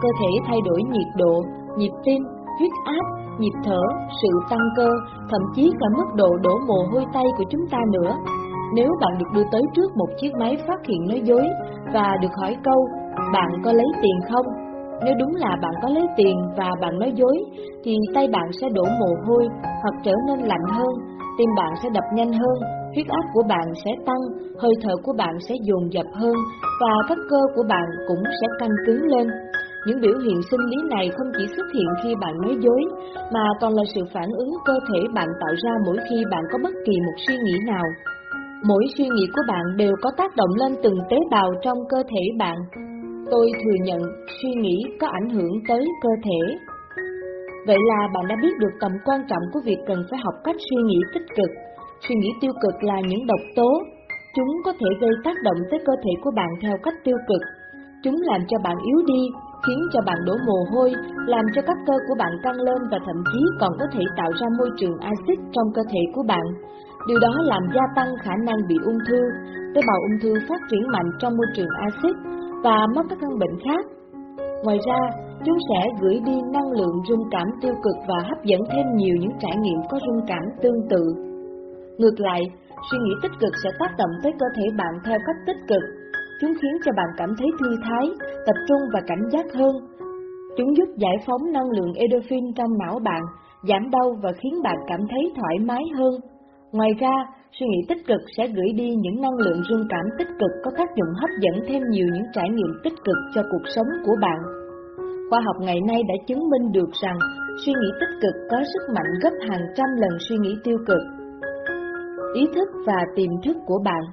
cơ thể thay đổi nhiệt độ, nhịp tim, huyết áp, nhịp thở, sự tăng cơ, thậm chí cả mức độ đổ mồ hôi tay của chúng ta nữa. Nếu bạn được đưa tới trước một chiếc máy phát hiện nói dối và được hỏi câu, bạn có lấy tiền không? Nếu đúng là bạn có lấy tiền và bạn nói dối, thì tay bạn sẽ đổ mồ hôi hoặc trở nên lạnh hơn, tim bạn sẽ đập nhanh hơn, huyết áp của bạn sẽ tăng, hơi thở của bạn sẽ dồn dập hơn và các cơ của bạn cũng sẽ căng cứng lên. Những biểu hiện sinh lý này không chỉ xuất hiện khi bạn nói dối, mà còn là sự phản ứng cơ thể bạn tạo ra mỗi khi bạn có bất kỳ một suy nghĩ nào. Mỗi suy nghĩ của bạn đều có tác động lên từng tế bào trong cơ thể bạn. Tôi thừa nhận suy nghĩ có ảnh hưởng tới cơ thể. Vậy là bạn đã biết được tầm quan trọng của việc cần phải học cách suy nghĩ tích cực. Suy nghĩ tiêu cực là những độc tố. Chúng có thể gây tác động tới cơ thể của bạn theo cách tiêu cực. Chúng làm cho bạn yếu đi, khiến cho bạn đổ mồ hôi, làm cho các cơ của bạn căng lên và thậm chí còn có thể tạo ra môi trường axit trong cơ thể của bạn. Điều đó làm gia tăng khả năng bị ung thư, tế bào ung thư phát triển mạnh trong môi trường axit và mắc các căn bệnh khác. Ngoài ra, chúng sẽ gửi đi năng lượng rung cảm tiêu cực và hấp dẫn thêm nhiều những trải nghiệm có rung cảm tương tự. Ngược lại, suy nghĩ tích cực sẽ tác động tới cơ thể bạn theo cách tích cực. Chúng khiến cho bạn cảm thấy thư thái, tập trung và cảnh giác hơn. Chúng giúp giải phóng năng lượng endorphin trong não bạn, giảm đau và khiến bạn cảm thấy thoải mái hơn. Ngoài ra, suy nghĩ tích cực sẽ gửi đi những năng lượng rung cảm tích cực có tác dụng hấp dẫn thêm nhiều những trải nghiệm tích cực cho cuộc sống của bạn. Khoa học ngày nay đã chứng minh được rằng suy nghĩ tích cực có sức mạnh gấp hàng trăm lần suy nghĩ tiêu cực. Ý thức và tiềm thức của bạn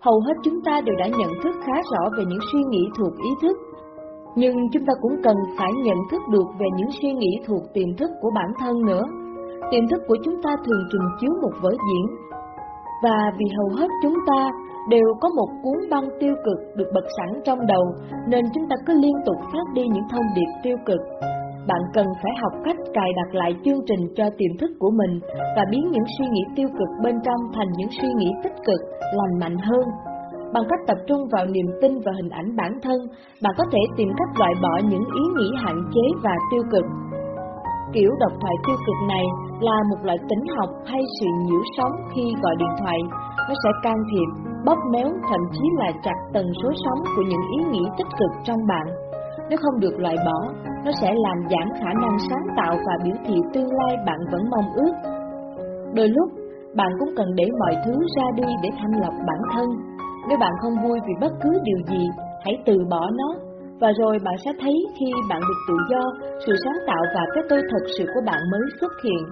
Hầu hết chúng ta đều đã nhận thức khá rõ về những suy nghĩ thuộc ý thức, nhưng chúng ta cũng cần phải nhận thức được về những suy nghĩ thuộc tiềm thức của bản thân nữa. Tiềm thức của chúng ta thường trình chiếu một vở diễn, và vì hầu hết chúng ta đều có một cuốn băng tiêu cực được bật sẵn trong đầu, nên chúng ta cứ liên tục phát đi những thông điệp tiêu cực. Bạn cần phải học cách cài đặt lại chương trình cho tiềm thức của mình và biến những suy nghĩ tiêu cực bên trong thành những suy nghĩ tích cực, lành mạnh hơn. Bằng cách tập trung vào niềm tin và hình ảnh bản thân, bạn có thể tìm cách loại bỏ những ý nghĩ hạn chế và tiêu cực. Kiểu độc thoại tiêu cực này là một loại tính học hay sự nhiễu sóng khi gọi điện thoại. Nó sẽ can thiệp, bóp méo, thậm chí là chặt tần số sóng của những ý nghĩ tích cực trong bạn. Nếu không được loại bỏ, nó sẽ làm giảm khả năng sáng tạo và biểu thị tương lai bạn vẫn mong ước. Đôi lúc, bạn cũng cần để mọi thứ ra đi để thanh lọc bản thân. Nếu bạn không vui vì bất cứ điều gì, hãy từ bỏ nó, và rồi bạn sẽ thấy khi bạn được tự do, sự sáng tạo và cái tôi thật sự của bạn mới xuất hiện.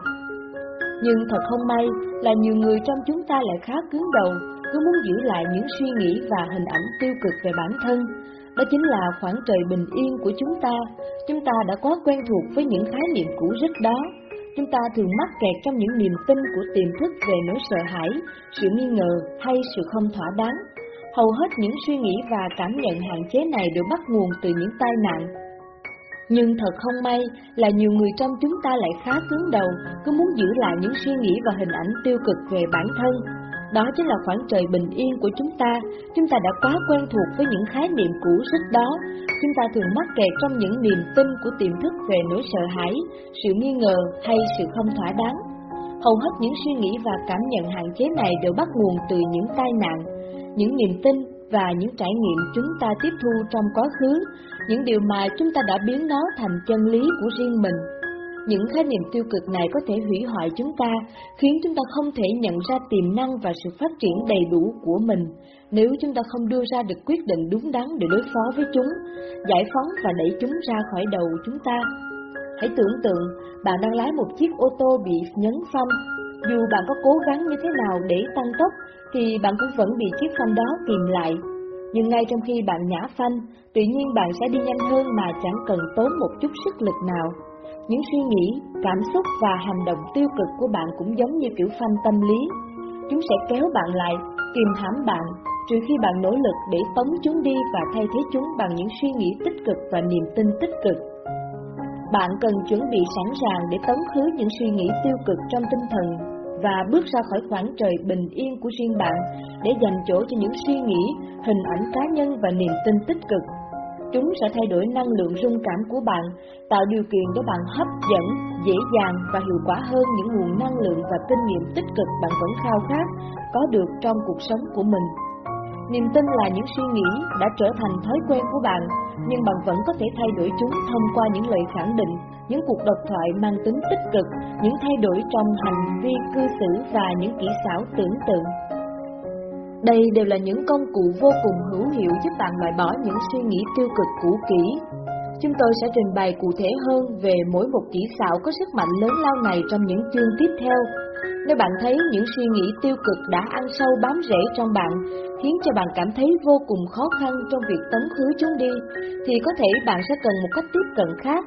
Nhưng thật không may là nhiều người trong chúng ta lại khá cứng đầu, cứ muốn giữ lại những suy nghĩ và hình ảnh tiêu cực về bản thân, đó chính là khoảng trời bình yên của chúng ta. Chúng ta đã quá quen thuộc với những khái niệm cũ rích đó. Chúng ta thường mắc kẹt trong những niềm tin của tiềm thức về nỗi sợ hãi, sự nghi ngờ hay sự không thỏa đáng. Hầu hết những suy nghĩ và cảm nhận hạn chế này đều bắt nguồn từ những tai nạn. Nhưng thật không may là nhiều người trong chúng ta lại khá cứng đầu, cứ muốn giữ lại những suy nghĩ và hình ảnh tiêu cực về bản thân, đó chính là khoảng trời bình yên của chúng ta. Chúng ta đã quá quen thuộc với những khái niệm cũ rích đó. Chúng ta thường mắc kẹt trong những niềm tin của tiềm thức về nỗi sợ hãi, sự nghi ngờ hay sự không thỏa đáng. Hầu hết những suy nghĩ và cảm nhận hạn chế này đều bắt nguồn từ những tai nạn, những niềm tin và những trải nghiệm chúng ta tiếp thu trong quá khứ, những điều mà chúng ta đã biến nó thành chân lý của riêng mình. Những khái niệm tiêu cực này có thể hủy hoại chúng ta, khiến chúng ta không thể nhận ra tiềm năng và sự phát triển đầy đủ của mình, nếu chúng ta không đưa ra được quyết định đúng đắn để đối phó với chúng, giải phóng và đẩy chúng ra khỏi đầu chúng ta. Hãy tưởng tượng, bạn đang lái một chiếc ô tô bị nhấn phanh. Dù bạn có cố gắng như thế nào để tăng tốc, thì bạn cũng vẫn bị chiếc phanh đó kìm lại. Nhưng ngay trong khi bạn nhả phanh, tự nhiên bạn sẽ đi nhanh hơn mà chẳng cần tốn một chút sức lực nào. Những suy nghĩ, cảm xúc và hành động tiêu cực của bạn cũng giống như kiểu phanh tâm lý. Chúng sẽ kéo bạn lại, kìm hãm bạn, trừ khi bạn nỗ lực để tống chúng đi và thay thế chúng bằng những suy nghĩ tích cực và niềm tin tích cực. Bạn cần chuẩn bị sẵn sàng để tống khứ những suy nghĩ tiêu cực trong tinh thần và bước ra khỏi khoảng trời bình yên của riêng bạn để dành chỗ cho những suy nghĩ, hình ảnh cá nhân và niềm tin tích cực Chúng sẽ thay đổi năng lượng rung cảm của bạn, tạo điều kiện để bạn hấp dẫn, dễ dàng và hiệu quả hơn những nguồn năng lượng và kinh nghiệm tích cực bạn vẫn khao khát có được trong cuộc sống của mình. Niềm tin là những suy nghĩ đã trở thành thói quen của bạn, nhưng bạn vẫn có thể thay đổi chúng thông qua những lời khẳng định, những cuộc độc thoại mang tính tích cực, những thay đổi trong hành vi cư xử và những kỹ xảo tưởng tượng. Đây đều là những công cụ vô cùng hữu hiệu giúp bạn loại bỏ những suy nghĩ tiêu cực cũ kỹ. Chúng tôi sẽ trình bày cụ thể hơn về mỗi một kỹ xảo có sức mạnh lớn lao này trong những chương tiếp theo. Nếu bạn thấy những suy nghĩ tiêu cực đã ăn sâu bám rễ trong bạn, khiến cho bạn cảm thấy vô cùng khó khăn trong việc tống khứ chúng đi, thì có thể bạn sẽ cần một cách tiếp cận khác.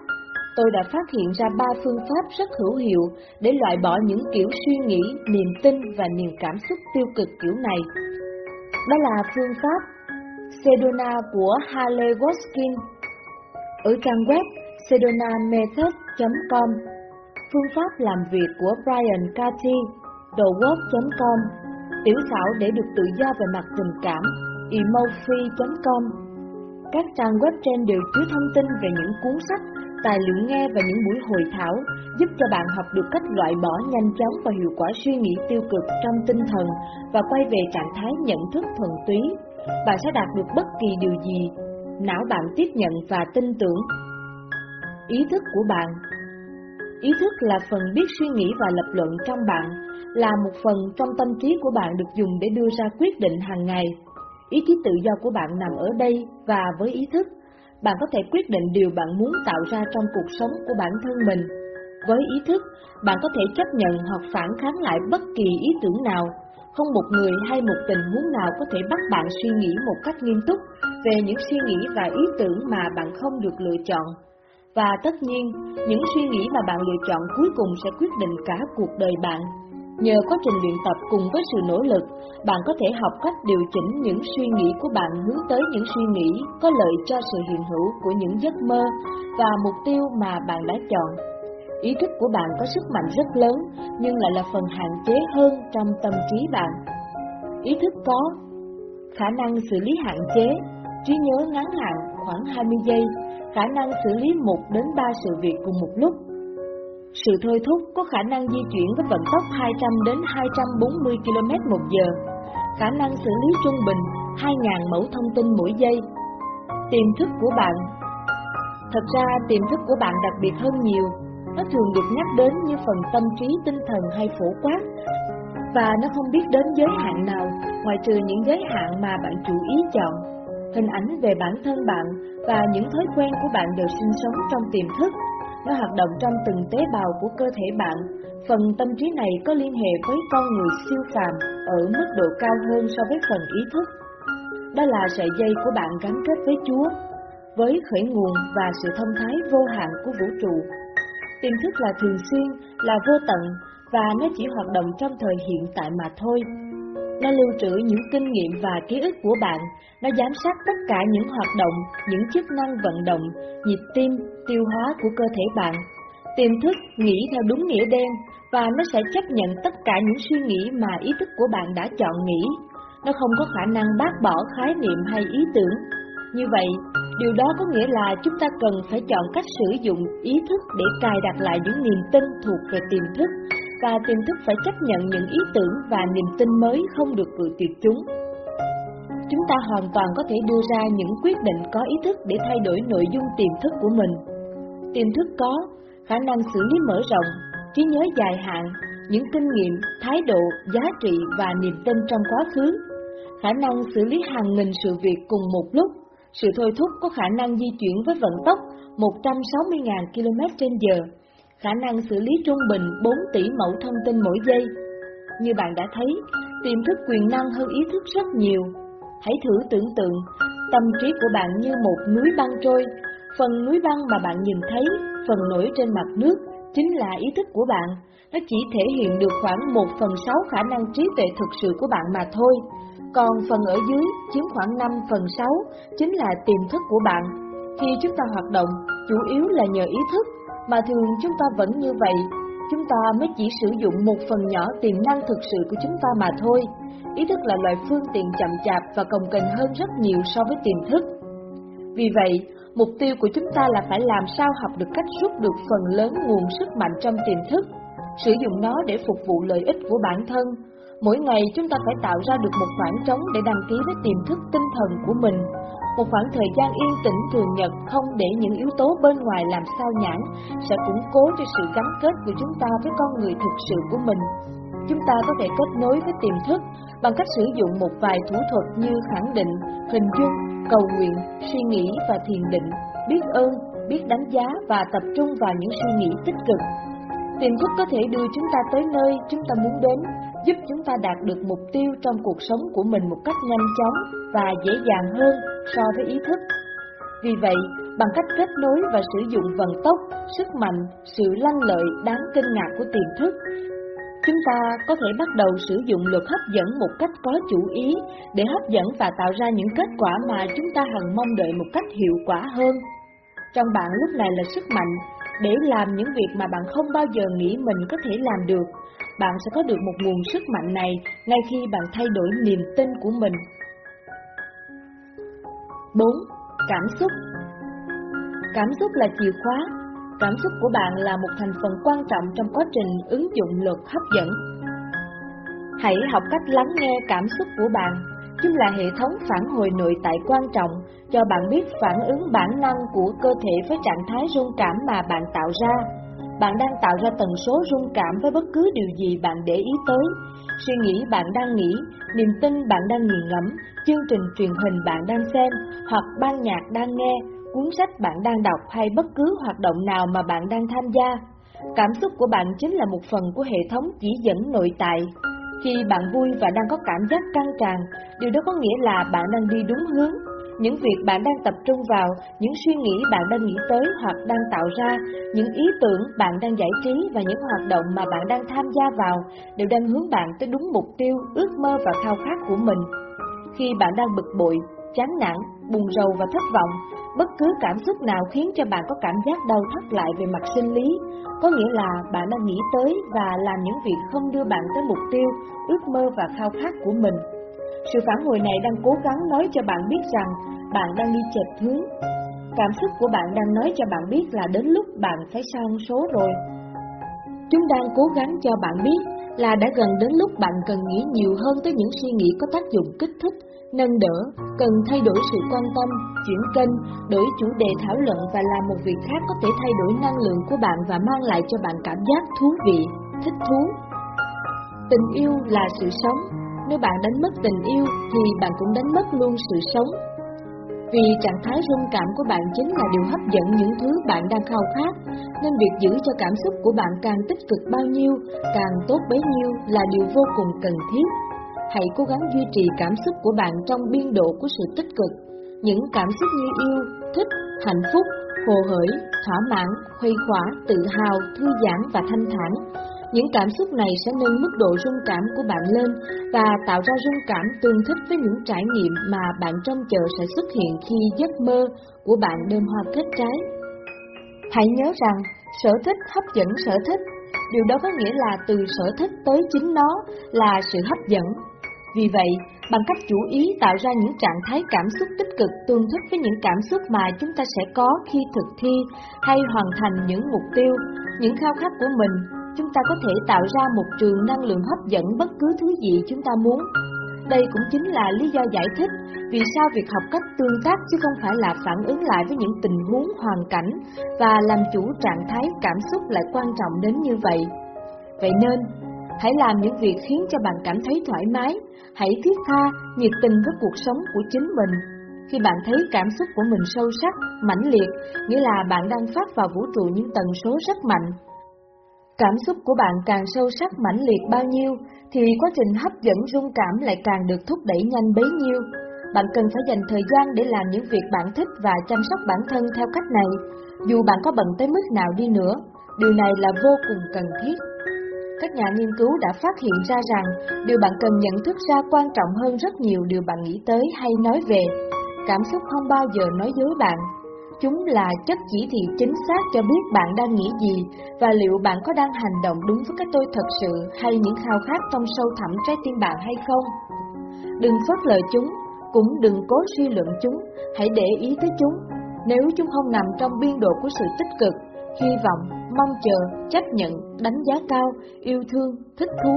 Tôi đã phát hiện ra ba phương pháp rất hữu hiệu để loại bỏ những kiểu suy nghĩ, niềm tin và niềm cảm xúc tiêu cực kiểu này. Đó là phương pháp Sedona của Halle Watkins ở trang web sedonamethod.com, phương pháp làm việc của Brian Cathy, thework.com, tiểu xảo để được tự do về mặt tình cảm, emofi.com. Các trang web trên đều chứa thông tin về những cuốn sách, tài liệu nghe và những buổi hội thảo giúp cho bạn học được cách loại bỏ nhanh chóng và hiệu quả suy nghĩ tiêu cực trong tinh thần và quay về trạng thái nhận thức thuần túy. Bạn sẽ đạt được bất kỳ điều gì não bạn tiếp nhận và tin tưởng. Ý thức của bạn Ý thức là phần biết suy nghĩ và lập luận trong bạn, là một phần trong tâm trí của bạn được dùng để đưa ra quyết định hàng ngày. Ý chí tự do của bạn nằm ở đây và với ý thức, bạn có thể quyết định điều bạn muốn tạo ra trong cuộc sống của bản thân mình. Với ý thức, bạn có thể chấp nhận hoặc phản kháng lại bất kỳ ý tưởng nào. Không một người hay một tình huống nào có thể bắt bạn suy nghĩ một cách nghiêm túc về những suy nghĩ và ý tưởng mà bạn không được lựa chọn. Và tất nhiên, những suy nghĩ mà bạn lựa chọn cuối cùng sẽ quyết định cả cuộc đời bạn. Nhờ quá trình luyện tập cùng với sự nỗ lực, bạn có thể học cách điều chỉnh những suy nghĩ của bạn hướng tới những suy nghĩ có lợi cho sự hiện hữu của những giấc mơ và mục tiêu mà bạn đã chọn. Ý thức của bạn có sức mạnh rất lớn, nhưng lại là phần hạn chế hơn trong tâm trí bạn. Ý thức có khả năng xử lý hạn chế, trí nhớ ngắn hạn khoảng 20 giây, khả năng xử lý 1 đến 3 sự việc cùng một lúc. Sự thôi thúc có khả năng di chuyển với vận tốc 200 đến 240 km một giờ, khả năng xử lý trung bình 2.000 mẫu thông tin mỗi giây. Tiềm thức của bạn Thật ra tiềm thức của bạn đặc biệt hơn nhiều, nó thường được nhắc đến như phần tâm trí tinh thần hay phổ quát, và nó không biết đến giới hạn nào ngoài trừ những giới hạn mà bạn chủ ý chọn. Hình ảnh về bản thân bạn và những thói quen của bạn đều sinh sống trong tiềm thức. Nó hoạt động trong từng tế bào của cơ thể bạn. Phần tâm trí này có liên hệ với con người siêu phàm ở mức độ cao hơn so với phần ý thức. Đó là sợi dây của bạn gắn kết với Chúa, với khởi nguồn và sự thông thái vô hạn của vũ trụ. Tiềm thức là thường xuyên, là vô tận và nó chỉ hoạt động trong thời hiện tại mà thôi. Nó lưu trữ những kinh nghiệm và ký ức của bạn, nó giám sát tất cả những hoạt động, những chức năng vận động, nhịp tim, tiêu hóa của cơ thể bạn. Tiềm thức nghĩ theo đúng nghĩa đen và nó sẽ chấp nhận tất cả những suy nghĩ mà ý thức của bạn đã chọn nghĩ. Nó không có khả năng bác bỏ khái niệm hay ý tưởng. Như vậy, điều đó có nghĩa là chúng ta cần phải chọn cách sử dụng ý thức để cài đặt lại những niềm tin thuộc về tiềm thức và tiềm thức phải chấp nhận những ý tưởng và niềm tin mới không được cự tuyệt chúng. Chúng ta hoàn toàn có thể đưa ra những quyết định có ý thức để thay đổi nội dung tiềm thức của mình. Tiềm thức có khả năng xử lý mở rộng, trí nhớ dài hạn, những kinh nghiệm, thái độ, giá trị và niềm tin trong quá khứ, khả năng xử lý hàng nghìn sự việc cùng một lúc, sự thôi thúc có khả năng di chuyển với vận tốc 160.000 km/h khả năng xử lý trung bình 4 tỷ mẫu thông tin mỗi giây. Như bạn đã thấy, tiềm thức quyền năng hơn ý thức rất nhiều. Hãy thử tưởng tượng, tâm trí của bạn như một núi băng trôi, phần núi băng mà bạn nhìn thấy, phần nổi trên mặt nước, chính là ý thức của bạn. Nó chỉ thể hiện được khoảng 1 phần 6 khả năng trí tuệ thực sự của bạn mà thôi. Còn phần ở dưới chiếm khoảng 5 phần 6 chính là tiềm thức của bạn. Khi chúng ta hoạt động, chủ yếu là nhờ ý thức, mà thường chúng ta vẫn như vậy, chúng ta mới chỉ sử dụng một phần nhỏ tiềm năng thực sự của chúng ta mà thôi. Ý thức là loại phương tiện chậm chạp và cồng kềnh hơn rất nhiều so với tiềm thức. Vì vậy, mục tiêu của chúng ta là phải làm sao học được cách rút được phần lớn nguồn sức mạnh trong tiềm thức, sử dụng nó để phục vụ lợi ích của bản thân. Mỗi ngày chúng ta phải tạo ra được một khoảng trống để đăng ký với tiềm thức tinh thần của mình, một khoảng thời gian yên tĩnh thường nhật không để những yếu tố bên ngoài làm sao nhãn sẽ củng cố cho sự gắn kết của chúng ta với con người thực sự của mình. Chúng ta có thể kết nối với tiềm thức bằng cách sử dụng một vài thủ thuật như khẳng định, hình dung, cầu nguyện, suy nghĩ và thiền định, biết ơn, biết đánh giá và tập trung vào những suy nghĩ tích cực. Tiềm thức có thể đưa chúng ta tới nơi chúng ta muốn đến, giúp chúng ta đạt được mục tiêu trong cuộc sống của mình một cách nhanh chóng và dễ dàng hơn so với ý thức. Vì vậy, bằng cách kết nối và sử dụng vận tốc, sức mạnh, sự lanh lợi đáng kinh ngạc của tiềm thức, chúng ta có thể bắt đầu sử dụng luật hấp dẫn một cách có chủ ý để hấp dẫn và tạo ra những kết quả mà chúng ta hằng mong đợi một cách hiệu quả hơn. Trong bạn lúc này là sức mạnh để làm những việc mà bạn không bao giờ nghĩ mình có thể làm được. Bạn sẽ có được một nguồn sức mạnh này ngay khi bạn thay đổi niềm tin của mình. 4. Cảm xúc Cảm xúc là chìa khóa. Cảm xúc của bạn là một thành phần quan trọng trong quá trình ứng dụng luật hấp dẫn. Hãy học cách lắng nghe cảm xúc của bạn. Chúng là hệ thống phản hồi nội tại quan trọng, cho bạn biết phản ứng bản năng của cơ thể với trạng thái rung cảm mà bạn tạo ra. Bạn đang tạo ra tần số rung cảm với bất cứ điều gì bạn để ý tới. Suy nghĩ bạn đang nghĩ, niềm tin bạn đang nghiền ngẫm, chương trình truyền hình bạn đang xem, hoặc ban nhạc đang nghe, cuốn sách bạn đang đọc hay bất cứ hoạt động nào mà bạn đang tham gia. Cảm xúc của bạn chính là một phần của hệ thống chỉ dẫn nội tại. Khi bạn vui và đang có cảm giác căng tràn, điều đó có nghĩa là bạn đang đi đúng hướng. Những việc bạn đang tập trung vào, những suy nghĩ bạn đang nghĩ tới hoặc đang tạo ra, những ý tưởng bạn đang giải trí và những hoạt động mà bạn đang tham gia vào đều đang hướng bạn tới đúng mục tiêu, ước mơ và khao khát của mình. Khi bạn đang bực bội, chán nản, buồn rầu và thất vọng, bất cứ cảm xúc nào khiến cho bạn có cảm giác đau thắt lại về mặt sinh lý, có nghĩa là bạn đang nghĩ tới và làm những việc không đưa bạn tới mục tiêu, ước mơ và khao khát của mình. Sự phản hồi này đang cố gắng nói cho bạn biết rằng bạn đang đi chệch hướng. Cảm xúc của bạn đang nói cho bạn biết là đến lúc bạn phải sang số rồi. Chúng đang cố gắng cho bạn biết là đã gần đến lúc bạn cần nghĩ nhiều hơn tới những suy nghĩ có tác dụng kích thích, nâng đỡ, cần thay đổi sự quan tâm, chuyển kênh, đổi chủ đề thảo luận và làm một việc khác có thể thay đổi năng lượng của bạn và mang lại cho bạn cảm giác thú vị, thích thú. Tình yêu là sự sống, nếu bạn đánh mất tình yêu thì bạn cũng đánh mất luôn sự sống. Vì trạng thái rung cảm của bạn chính là điều hấp dẫn những thứ bạn đang khao khát, nên việc giữ cho cảm xúc của bạn càng tích cực bao nhiêu, càng tốt bấy nhiêu là điều vô cùng cần thiết. Hãy cố gắng duy trì cảm xúc của bạn trong biên độ của sự tích cực. Những cảm xúc như yêu, thích, hạnh phúc, hồ hởi, thỏa mãn, khuây khỏa, tự hào, thư giãn và thanh thản những cảm xúc này sẽ nâng mức độ rung cảm của bạn lên và tạo ra rung cảm tương thích với những trải nghiệm mà bạn trông chờ sẽ xuất hiện khi giấc mơ của bạn đơm hoa kết trái. Hãy nhớ rằng, sở thích hấp dẫn sở thích, điều đó có nghĩa là từ sở thích tới chính nó là sự hấp dẫn. Vì vậy, bằng cách chú ý tạo ra những trạng thái cảm xúc tích cực tương thích với những cảm xúc mà chúng ta sẽ có khi thực thi hay hoàn thành những mục tiêu, những khao khát của mình, chúng ta có thể tạo ra một trường năng lượng hấp dẫn bất cứ thứ gì chúng ta muốn. Đây cũng chính là lý do giải thích vì sao việc học cách tương tác chứ không phải là phản ứng lại với những tình huống hoàn cảnh và làm chủ trạng thái cảm xúc lại quan trọng đến như vậy. Vậy nên, hãy làm những việc khiến cho bạn cảm thấy thoải mái, hãy thiết tha, nhiệt tình với cuộc sống của chính mình. Khi bạn thấy cảm xúc của mình sâu sắc, mãnh liệt, nghĩa là bạn đang phát vào vũ trụ những tần số rất mạnh, Cảm xúc của bạn càng sâu sắc mãnh liệt bao nhiêu, thì quá trình hấp dẫn rung cảm lại càng được thúc đẩy nhanh bấy nhiêu. Bạn cần phải dành thời gian để làm những việc bạn thích và chăm sóc bản thân theo cách này, dù bạn có bận tới mức nào đi nữa, điều này là vô cùng cần thiết. Các nhà nghiên cứu đã phát hiện ra rằng điều bạn cần nhận thức ra quan trọng hơn rất nhiều điều bạn nghĩ tới hay nói về. Cảm xúc không bao giờ nói dối bạn, Chúng là chất chỉ thị chính xác cho biết bạn đang nghĩ gì và liệu bạn có đang hành động đúng với cái tôi thật sự hay những khao khát trong sâu thẳm trái tim bạn hay không. Đừng phớt lờ chúng, cũng đừng cố suy luận chúng, hãy để ý tới chúng. Nếu chúng không nằm trong biên độ của sự tích cực, hy vọng, mong chờ, chấp nhận, đánh giá cao, yêu thương, thích thú,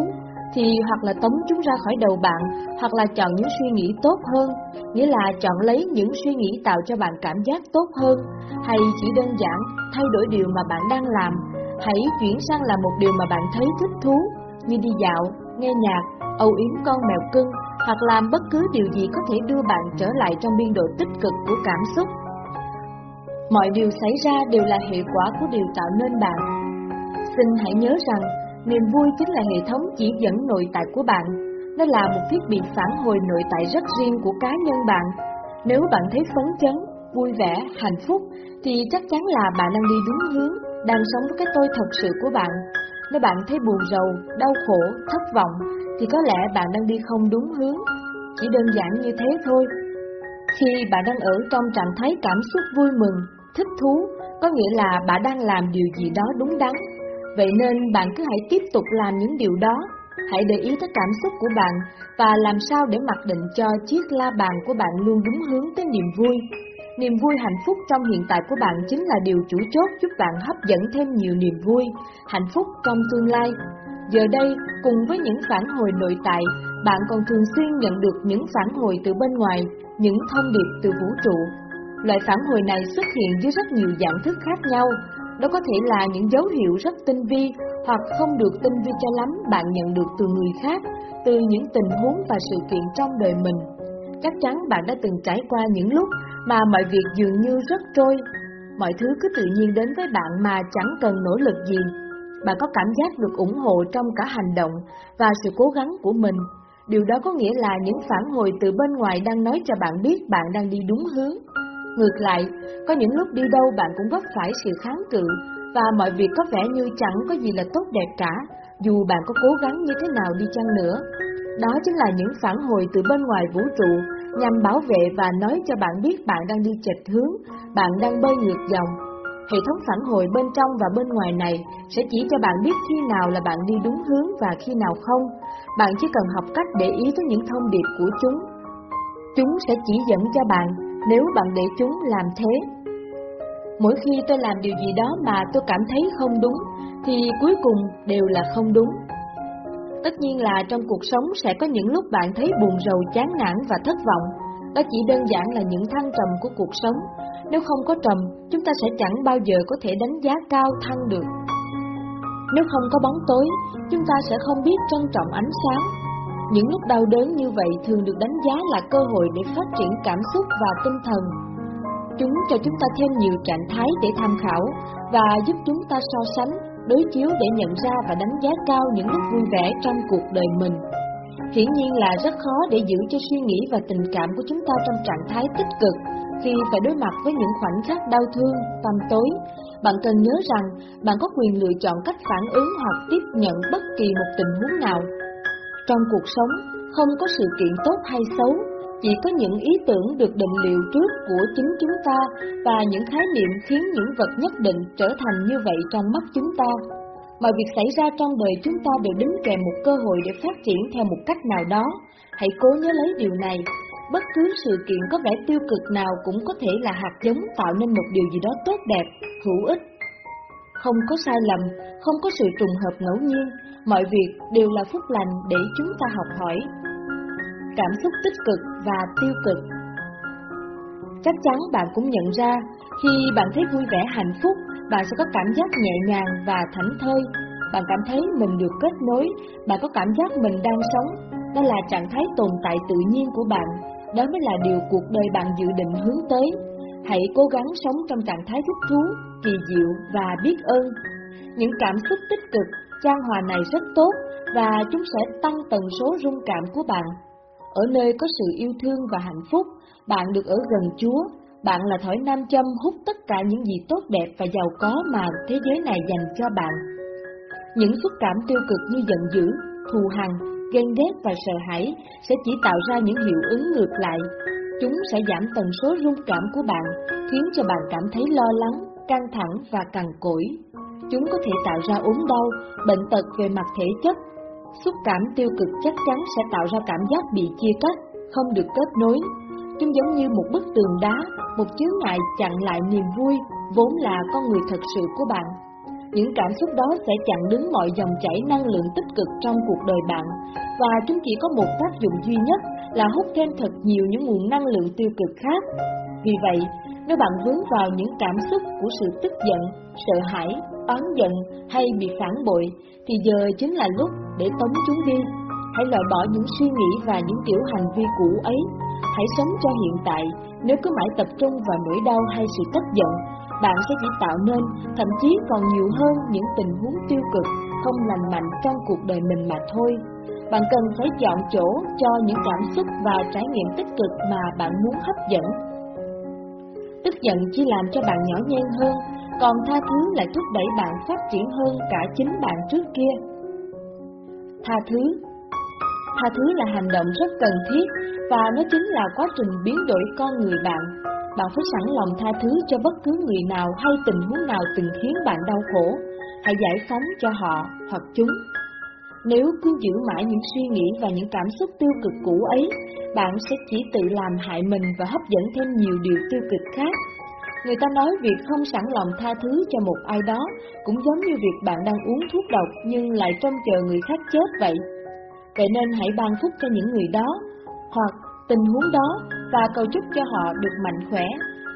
thì hoặc là tống chúng ra khỏi đầu bạn, hoặc là chọn những suy nghĩ tốt hơn, nghĩa là chọn lấy những suy nghĩ tạo cho bạn cảm giác tốt hơn, hay chỉ đơn giản thay đổi điều mà bạn đang làm, hãy chuyển sang làm một điều mà bạn thấy thích thú, như đi dạo, nghe nhạc, âu yếm con mèo cưng, hoặc làm bất cứ điều gì có thể đưa bạn trở lại trong biên độ tích cực của cảm xúc. Mọi điều xảy ra đều là hệ quả của điều tạo nên bạn. Xin hãy nhớ rằng, Niềm vui chính là hệ thống chỉ dẫn nội tại của bạn. Nó là một thiết bị phản hồi nội tại rất riêng của cá nhân bạn. Nếu bạn thấy phấn chấn, vui vẻ, hạnh phúc, thì chắc chắn là bạn đang đi đúng hướng, đang sống với cái tôi thật sự của bạn. Nếu bạn thấy buồn rầu, đau khổ, thất vọng, thì có lẽ bạn đang đi không đúng hướng. Chỉ đơn giản như thế thôi. Khi bạn đang ở trong trạng thái cảm xúc vui mừng, thích thú, có nghĩa là bạn đang làm điều gì đó đúng đắn. Vậy nên bạn cứ hãy tiếp tục làm những điều đó, hãy để ý tới cảm xúc của bạn và làm sao để mặc định cho chiếc la bàn của bạn luôn đúng hướng tới niềm vui. Niềm vui hạnh phúc trong hiện tại của bạn chính là điều chủ chốt giúp bạn hấp dẫn thêm nhiều niềm vui, hạnh phúc trong tương lai. Giờ đây, cùng với những phản hồi nội tại, bạn còn thường xuyên nhận được những phản hồi từ bên ngoài, những thông điệp từ vũ trụ. Loại phản hồi này xuất hiện dưới rất nhiều dạng thức khác nhau. Đó có thể là những dấu hiệu rất tinh vi hoặc không được tinh vi cho lắm bạn nhận được từ người khác, từ những tình huống và sự kiện trong đời mình. Chắc chắn bạn đã từng trải qua những lúc mà mọi việc dường như rất trôi, mọi thứ cứ tự nhiên đến với bạn mà chẳng cần nỗ lực gì. Bạn có cảm giác được ủng hộ trong cả hành động và sự cố gắng của mình. Điều đó có nghĩa là những phản hồi từ bên ngoài đang nói cho bạn biết bạn đang đi đúng hướng. Ngược lại, có những lúc đi đâu bạn cũng vấp phải sự kháng cự và mọi việc có vẻ như chẳng có gì là tốt đẹp cả, dù bạn có cố gắng như thế nào đi chăng nữa. Đó chính là những phản hồi từ bên ngoài vũ trụ nhằm bảo vệ và nói cho bạn biết bạn đang đi chệch hướng, bạn đang bơi ngược dòng. Hệ thống phản hồi bên trong và bên ngoài này sẽ chỉ cho bạn biết khi nào là bạn đi đúng hướng và khi nào không. Bạn chỉ cần học cách để ý tới những thông điệp của chúng. Chúng sẽ chỉ dẫn cho bạn nếu bạn để chúng làm thế. Mỗi khi tôi làm điều gì đó mà tôi cảm thấy không đúng, thì cuối cùng đều là không đúng. Tất nhiên là trong cuộc sống sẽ có những lúc bạn thấy buồn rầu, chán nản và thất vọng. Đó chỉ đơn giản là những thăng trầm của cuộc sống. Nếu không có trầm, chúng ta sẽ chẳng bao giờ có thể đánh giá cao thăng được. Nếu không có bóng tối, chúng ta sẽ không biết trân trọng ánh sáng. Những lúc đau đớn như vậy thường được đánh giá là cơ hội để phát triển cảm xúc và tinh thần. Chúng cho chúng ta thêm nhiều trạng thái để tham khảo và giúp chúng ta so sánh, đối chiếu để nhận ra và đánh giá cao những lúc vui vẻ trong cuộc đời mình. Hiển nhiên là rất khó để giữ cho suy nghĩ và tình cảm của chúng ta trong trạng thái tích cực khi phải đối mặt với những khoảnh khắc đau thương, tâm tối. Bạn cần nhớ rằng bạn có quyền lựa chọn cách phản ứng hoặc tiếp nhận bất kỳ một tình huống nào. Trong cuộc sống, không có sự kiện tốt hay xấu, chỉ có những ý tưởng được định liệu trước của chính chúng ta và những khái niệm khiến những vật nhất định trở thành như vậy trong mắt chúng ta. Mọi việc xảy ra trong đời chúng ta đều đính kèm một cơ hội để phát triển theo một cách nào đó. Hãy cố nhớ lấy điều này. Bất cứ sự kiện có vẻ tiêu cực nào cũng có thể là hạt giống tạo nên một điều gì đó tốt đẹp, hữu ích. Không có sai lầm, không có sự trùng hợp ngẫu nhiên, mọi việc đều là phúc lành để chúng ta học hỏi. Cảm xúc tích cực và tiêu cực Chắc chắn bạn cũng nhận ra, khi bạn thấy vui vẻ hạnh phúc, bạn sẽ có cảm giác nhẹ nhàng và thảnh thơi. Bạn cảm thấy mình được kết nối, bạn có cảm giác mình đang sống. Đó là trạng thái tồn tại tự nhiên của bạn, đó mới là điều cuộc đời bạn dự định hướng tới. Hãy cố gắng sống trong trạng thái thích thú, kỳ diệu và biết ơn. Những cảm xúc tích cực, trang hòa này rất tốt và chúng sẽ tăng tần số rung cảm của bạn. Ở nơi có sự yêu thương và hạnh phúc, bạn được ở gần Chúa, bạn là thỏi nam châm hút tất cả những gì tốt đẹp và giàu có mà thế giới này dành cho bạn. Những xúc cảm tiêu cực như giận dữ, thù hằn, ghen ghét và sợ hãi sẽ chỉ tạo ra những hiệu ứng ngược lại. Chúng sẽ giảm tần số rung cảm của bạn, khiến cho bạn cảm thấy lo lắng, căng thẳng và cằn cỗi. Chúng có thể tạo ra ốm đau, bệnh tật về mặt thể chất. Xúc cảm tiêu cực chắc chắn sẽ tạo ra cảm giác bị chia cắt, không được kết nối, Chúng giống như một bức tường đá, một chướng ngại chặn lại niềm vui, vốn là con người thật sự của bạn. Những cảm xúc đó sẽ chặn đứng mọi dòng chảy năng lượng tích cực trong cuộc đời bạn, và chúng chỉ có một tác dụng duy nhất là hút thêm thật nhiều những nguồn năng lượng tiêu cực khác. Vì vậy, nếu bạn vướng vào những cảm xúc của sự tức giận, sợ hãi, oán giận hay bị phản bội, thì giờ chính là lúc để tống chúng đi. Hãy loại bỏ những suy nghĩ và những kiểu hành vi cũ ấy Hãy sống cho hiện tại, nếu cứ mãi tập trung vào nỗi đau hay sự tức giận, bạn sẽ chỉ tạo nên, thậm chí còn nhiều hơn những tình huống tiêu cực, không lành mạnh trong cuộc đời mình mà thôi. Bạn cần phải chọn chỗ cho những cảm xúc và trải nghiệm tích cực mà bạn muốn hấp dẫn. Tức giận chỉ làm cho bạn nhỏ nhen hơn, còn tha thứ lại thúc đẩy bạn phát triển hơn cả chính bạn trước kia. Tha thứ Tha thứ là hành động rất cần thiết và nó chính là quá trình biến đổi con người bạn. bạn phải sẵn lòng tha thứ cho bất cứ người nào hay tình huống nào từng khiến bạn đau khổ. Hãy giải phóng cho họ hoặc chúng. Nếu cứ giữ mãi những suy nghĩ và những cảm xúc tiêu cực cũ ấy, bạn sẽ chỉ tự làm hại mình và hấp dẫn thêm nhiều điều tiêu cực khác. Người ta nói việc không sẵn lòng tha thứ cho một ai đó cũng giống như việc bạn đang uống thuốc độc nhưng lại trông chờ người khác chết vậy. Vậy nên hãy ban phúc cho những người đó, hoặc tình huống đó và cầu chúc cho họ được mạnh khỏe,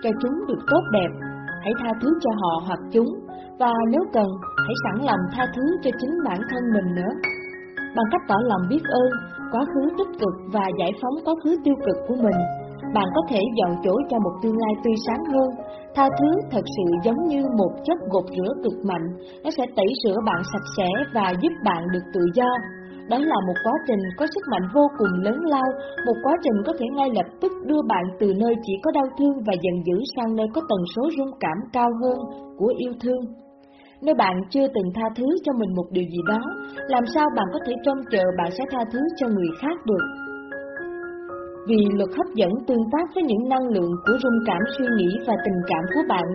cho chúng được tốt đẹp. Hãy tha thứ cho họ hoặc chúng, và nếu cần, hãy sẵn lòng tha thứ cho chính bản thân mình nữa. Bằng cách tỏ lòng biết ơn, quá khứ tích cực và giải phóng quá khứ tiêu cực của mình, bạn có thể dọn chỗ cho một tương lai tươi sáng hơn. Tha thứ thật sự giống như một chất gột rửa cực mạnh, nó sẽ tẩy rửa bạn sạch sẽ và giúp bạn được tự do. Đó là một quá trình có sức mạnh vô cùng lớn lao, một quá trình có thể ngay lập tức đưa bạn từ nơi chỉ có đau thương và giận dữ sang nơi có tần số rung cảm cao hơn của yêu thương. Nếu bạn chưa từng tha thứ cho mình một điều gì đó, làm sao bạn có thể trông chờ bạn sẽ tha thứ cho người khác được? Vì luật hấp dẫn tương tác với những năng lượng của rung cảm suy nghĩ và tình cảm của bạn,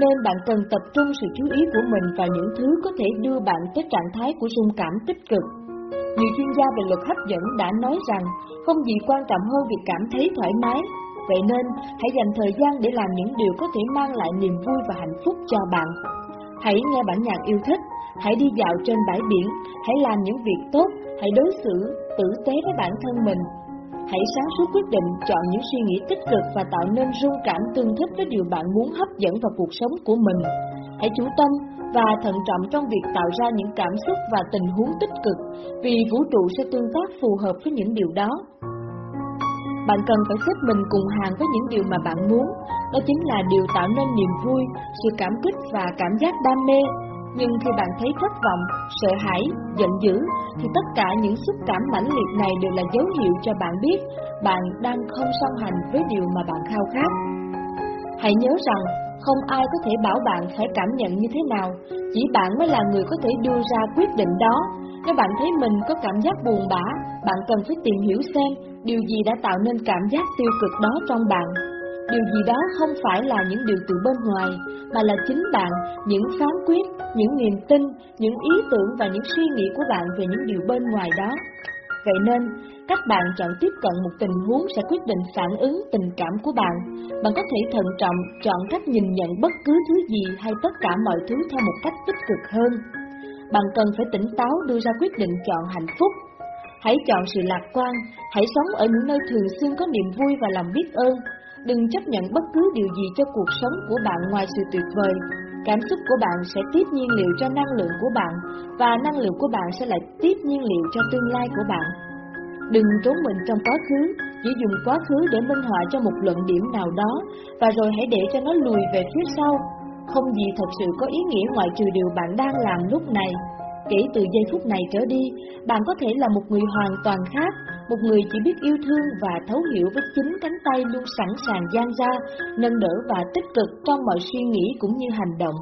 nên bạn cần tập trung sự chú ý của mình vào những thứ có thể đưa bạn tới trạng thái của rung cảm tích cực. Nhiều chuyên gia về luật hấp dẫn đã nói rằng không gì quan trọng hơn việc cảm thấy thoải mái. Vậy nên, hãy dành thời gian để làm những điều có thể mang lại niềm vui và hạnh phúc cho bạn. Hãy nghe bản nhạc yêu thích, hãy đi dạo trên bãi biển, hãy làm những việc tốt, hãy đối xử tử tế với bản thân mình. Hãy sáng suốt quyết định chọn những suy nghĩ tích cực và tạo nên rung cảm tương thích với điều bạn muốn hấp dẫn vào cuộc sống của mình. Hãy chú tâm và thận trọng trong việc tạo ra những cảm xúc và tình huống tích cực, vì vũ trụ sẽ tương tác phù hợp với những điều đó. Bạn cần phải xếp mình cùng hàng với những điều mà bạn muốn, đó chính là điều tạo nên niềm vui, sự cảm kích và cảm giác đam mê. Nhưng khi bạn thấy thất vọng, sợ hãi, giận dữ, thì tất cả những xúc cảm mãnh liệt này đều là dấu hiệu cho bạn biết bạn đang không song hành với điều mà bạn khao khát. Hãy nhớ rằng, không ai có thể bảo bạn phải cảm nhận như thế nào, chỉ bạn mới là người có thể đưa ra quyết định đó. Nếu bạn thấy mình có cảm giác buồn bã, bạn cần phải tìm hiểu xem điều gì đã tạo nên cảm giác tiêu cực đó trong bạn. Điều gì đó không phải là những điều từ bên ngoài, mà là chính bạn, những phán quyết, những niềm tin, những ý tưởng và những suy nghĩ của bạn về những điều bên ngoài đó. Vậy nên, cách bạn chọn tiếp cận một tình huống sẽ quyết định phản ứng tình cảm của bạn. Bạn có thể thận trọng chọn cách nhìn nhận bất cứ thứ gì hay tất cả mọi thứ theo một cách tích cực hơn. Bạn cần phải tỉnh táo đưa ra quyết định chọn hạnh phúc. Hãy chọn sự lạc quan, hãy sống ở những nơi thường xuyên có niềm vui và lòng biết ơn. Đừng chấp nhận bất cứ điều gì cho cuộc sống của bạn ngoài sự tuyệt vời. Cảm xúc của bạn sẽ tiếp nhiên liệu cho năng lượng của bạn, và năng lượng của bạn sẽ lại tiếp nhiên liệu cho tương lai của bạn. Đừng trốn mình trong quá khứ, chỉ dùng quá khứ để minh họa cho một luận điểm nào đó, và rồi hãy để cho nó lùi về phía sau. Không gì thật sự có ý nghĩa ngoại trừ điều bạn đang làm lúc này. Kể từ giây phút này trở đi, bạn có thể là một người hoàn toàn khác, một người chỉ biết yêu thương và thấu hiểu với chính cánh tay luôn sẵn sàng gian ra, nâng đỡ và tích cực trong mọi suy nghĩ cũng như hành động.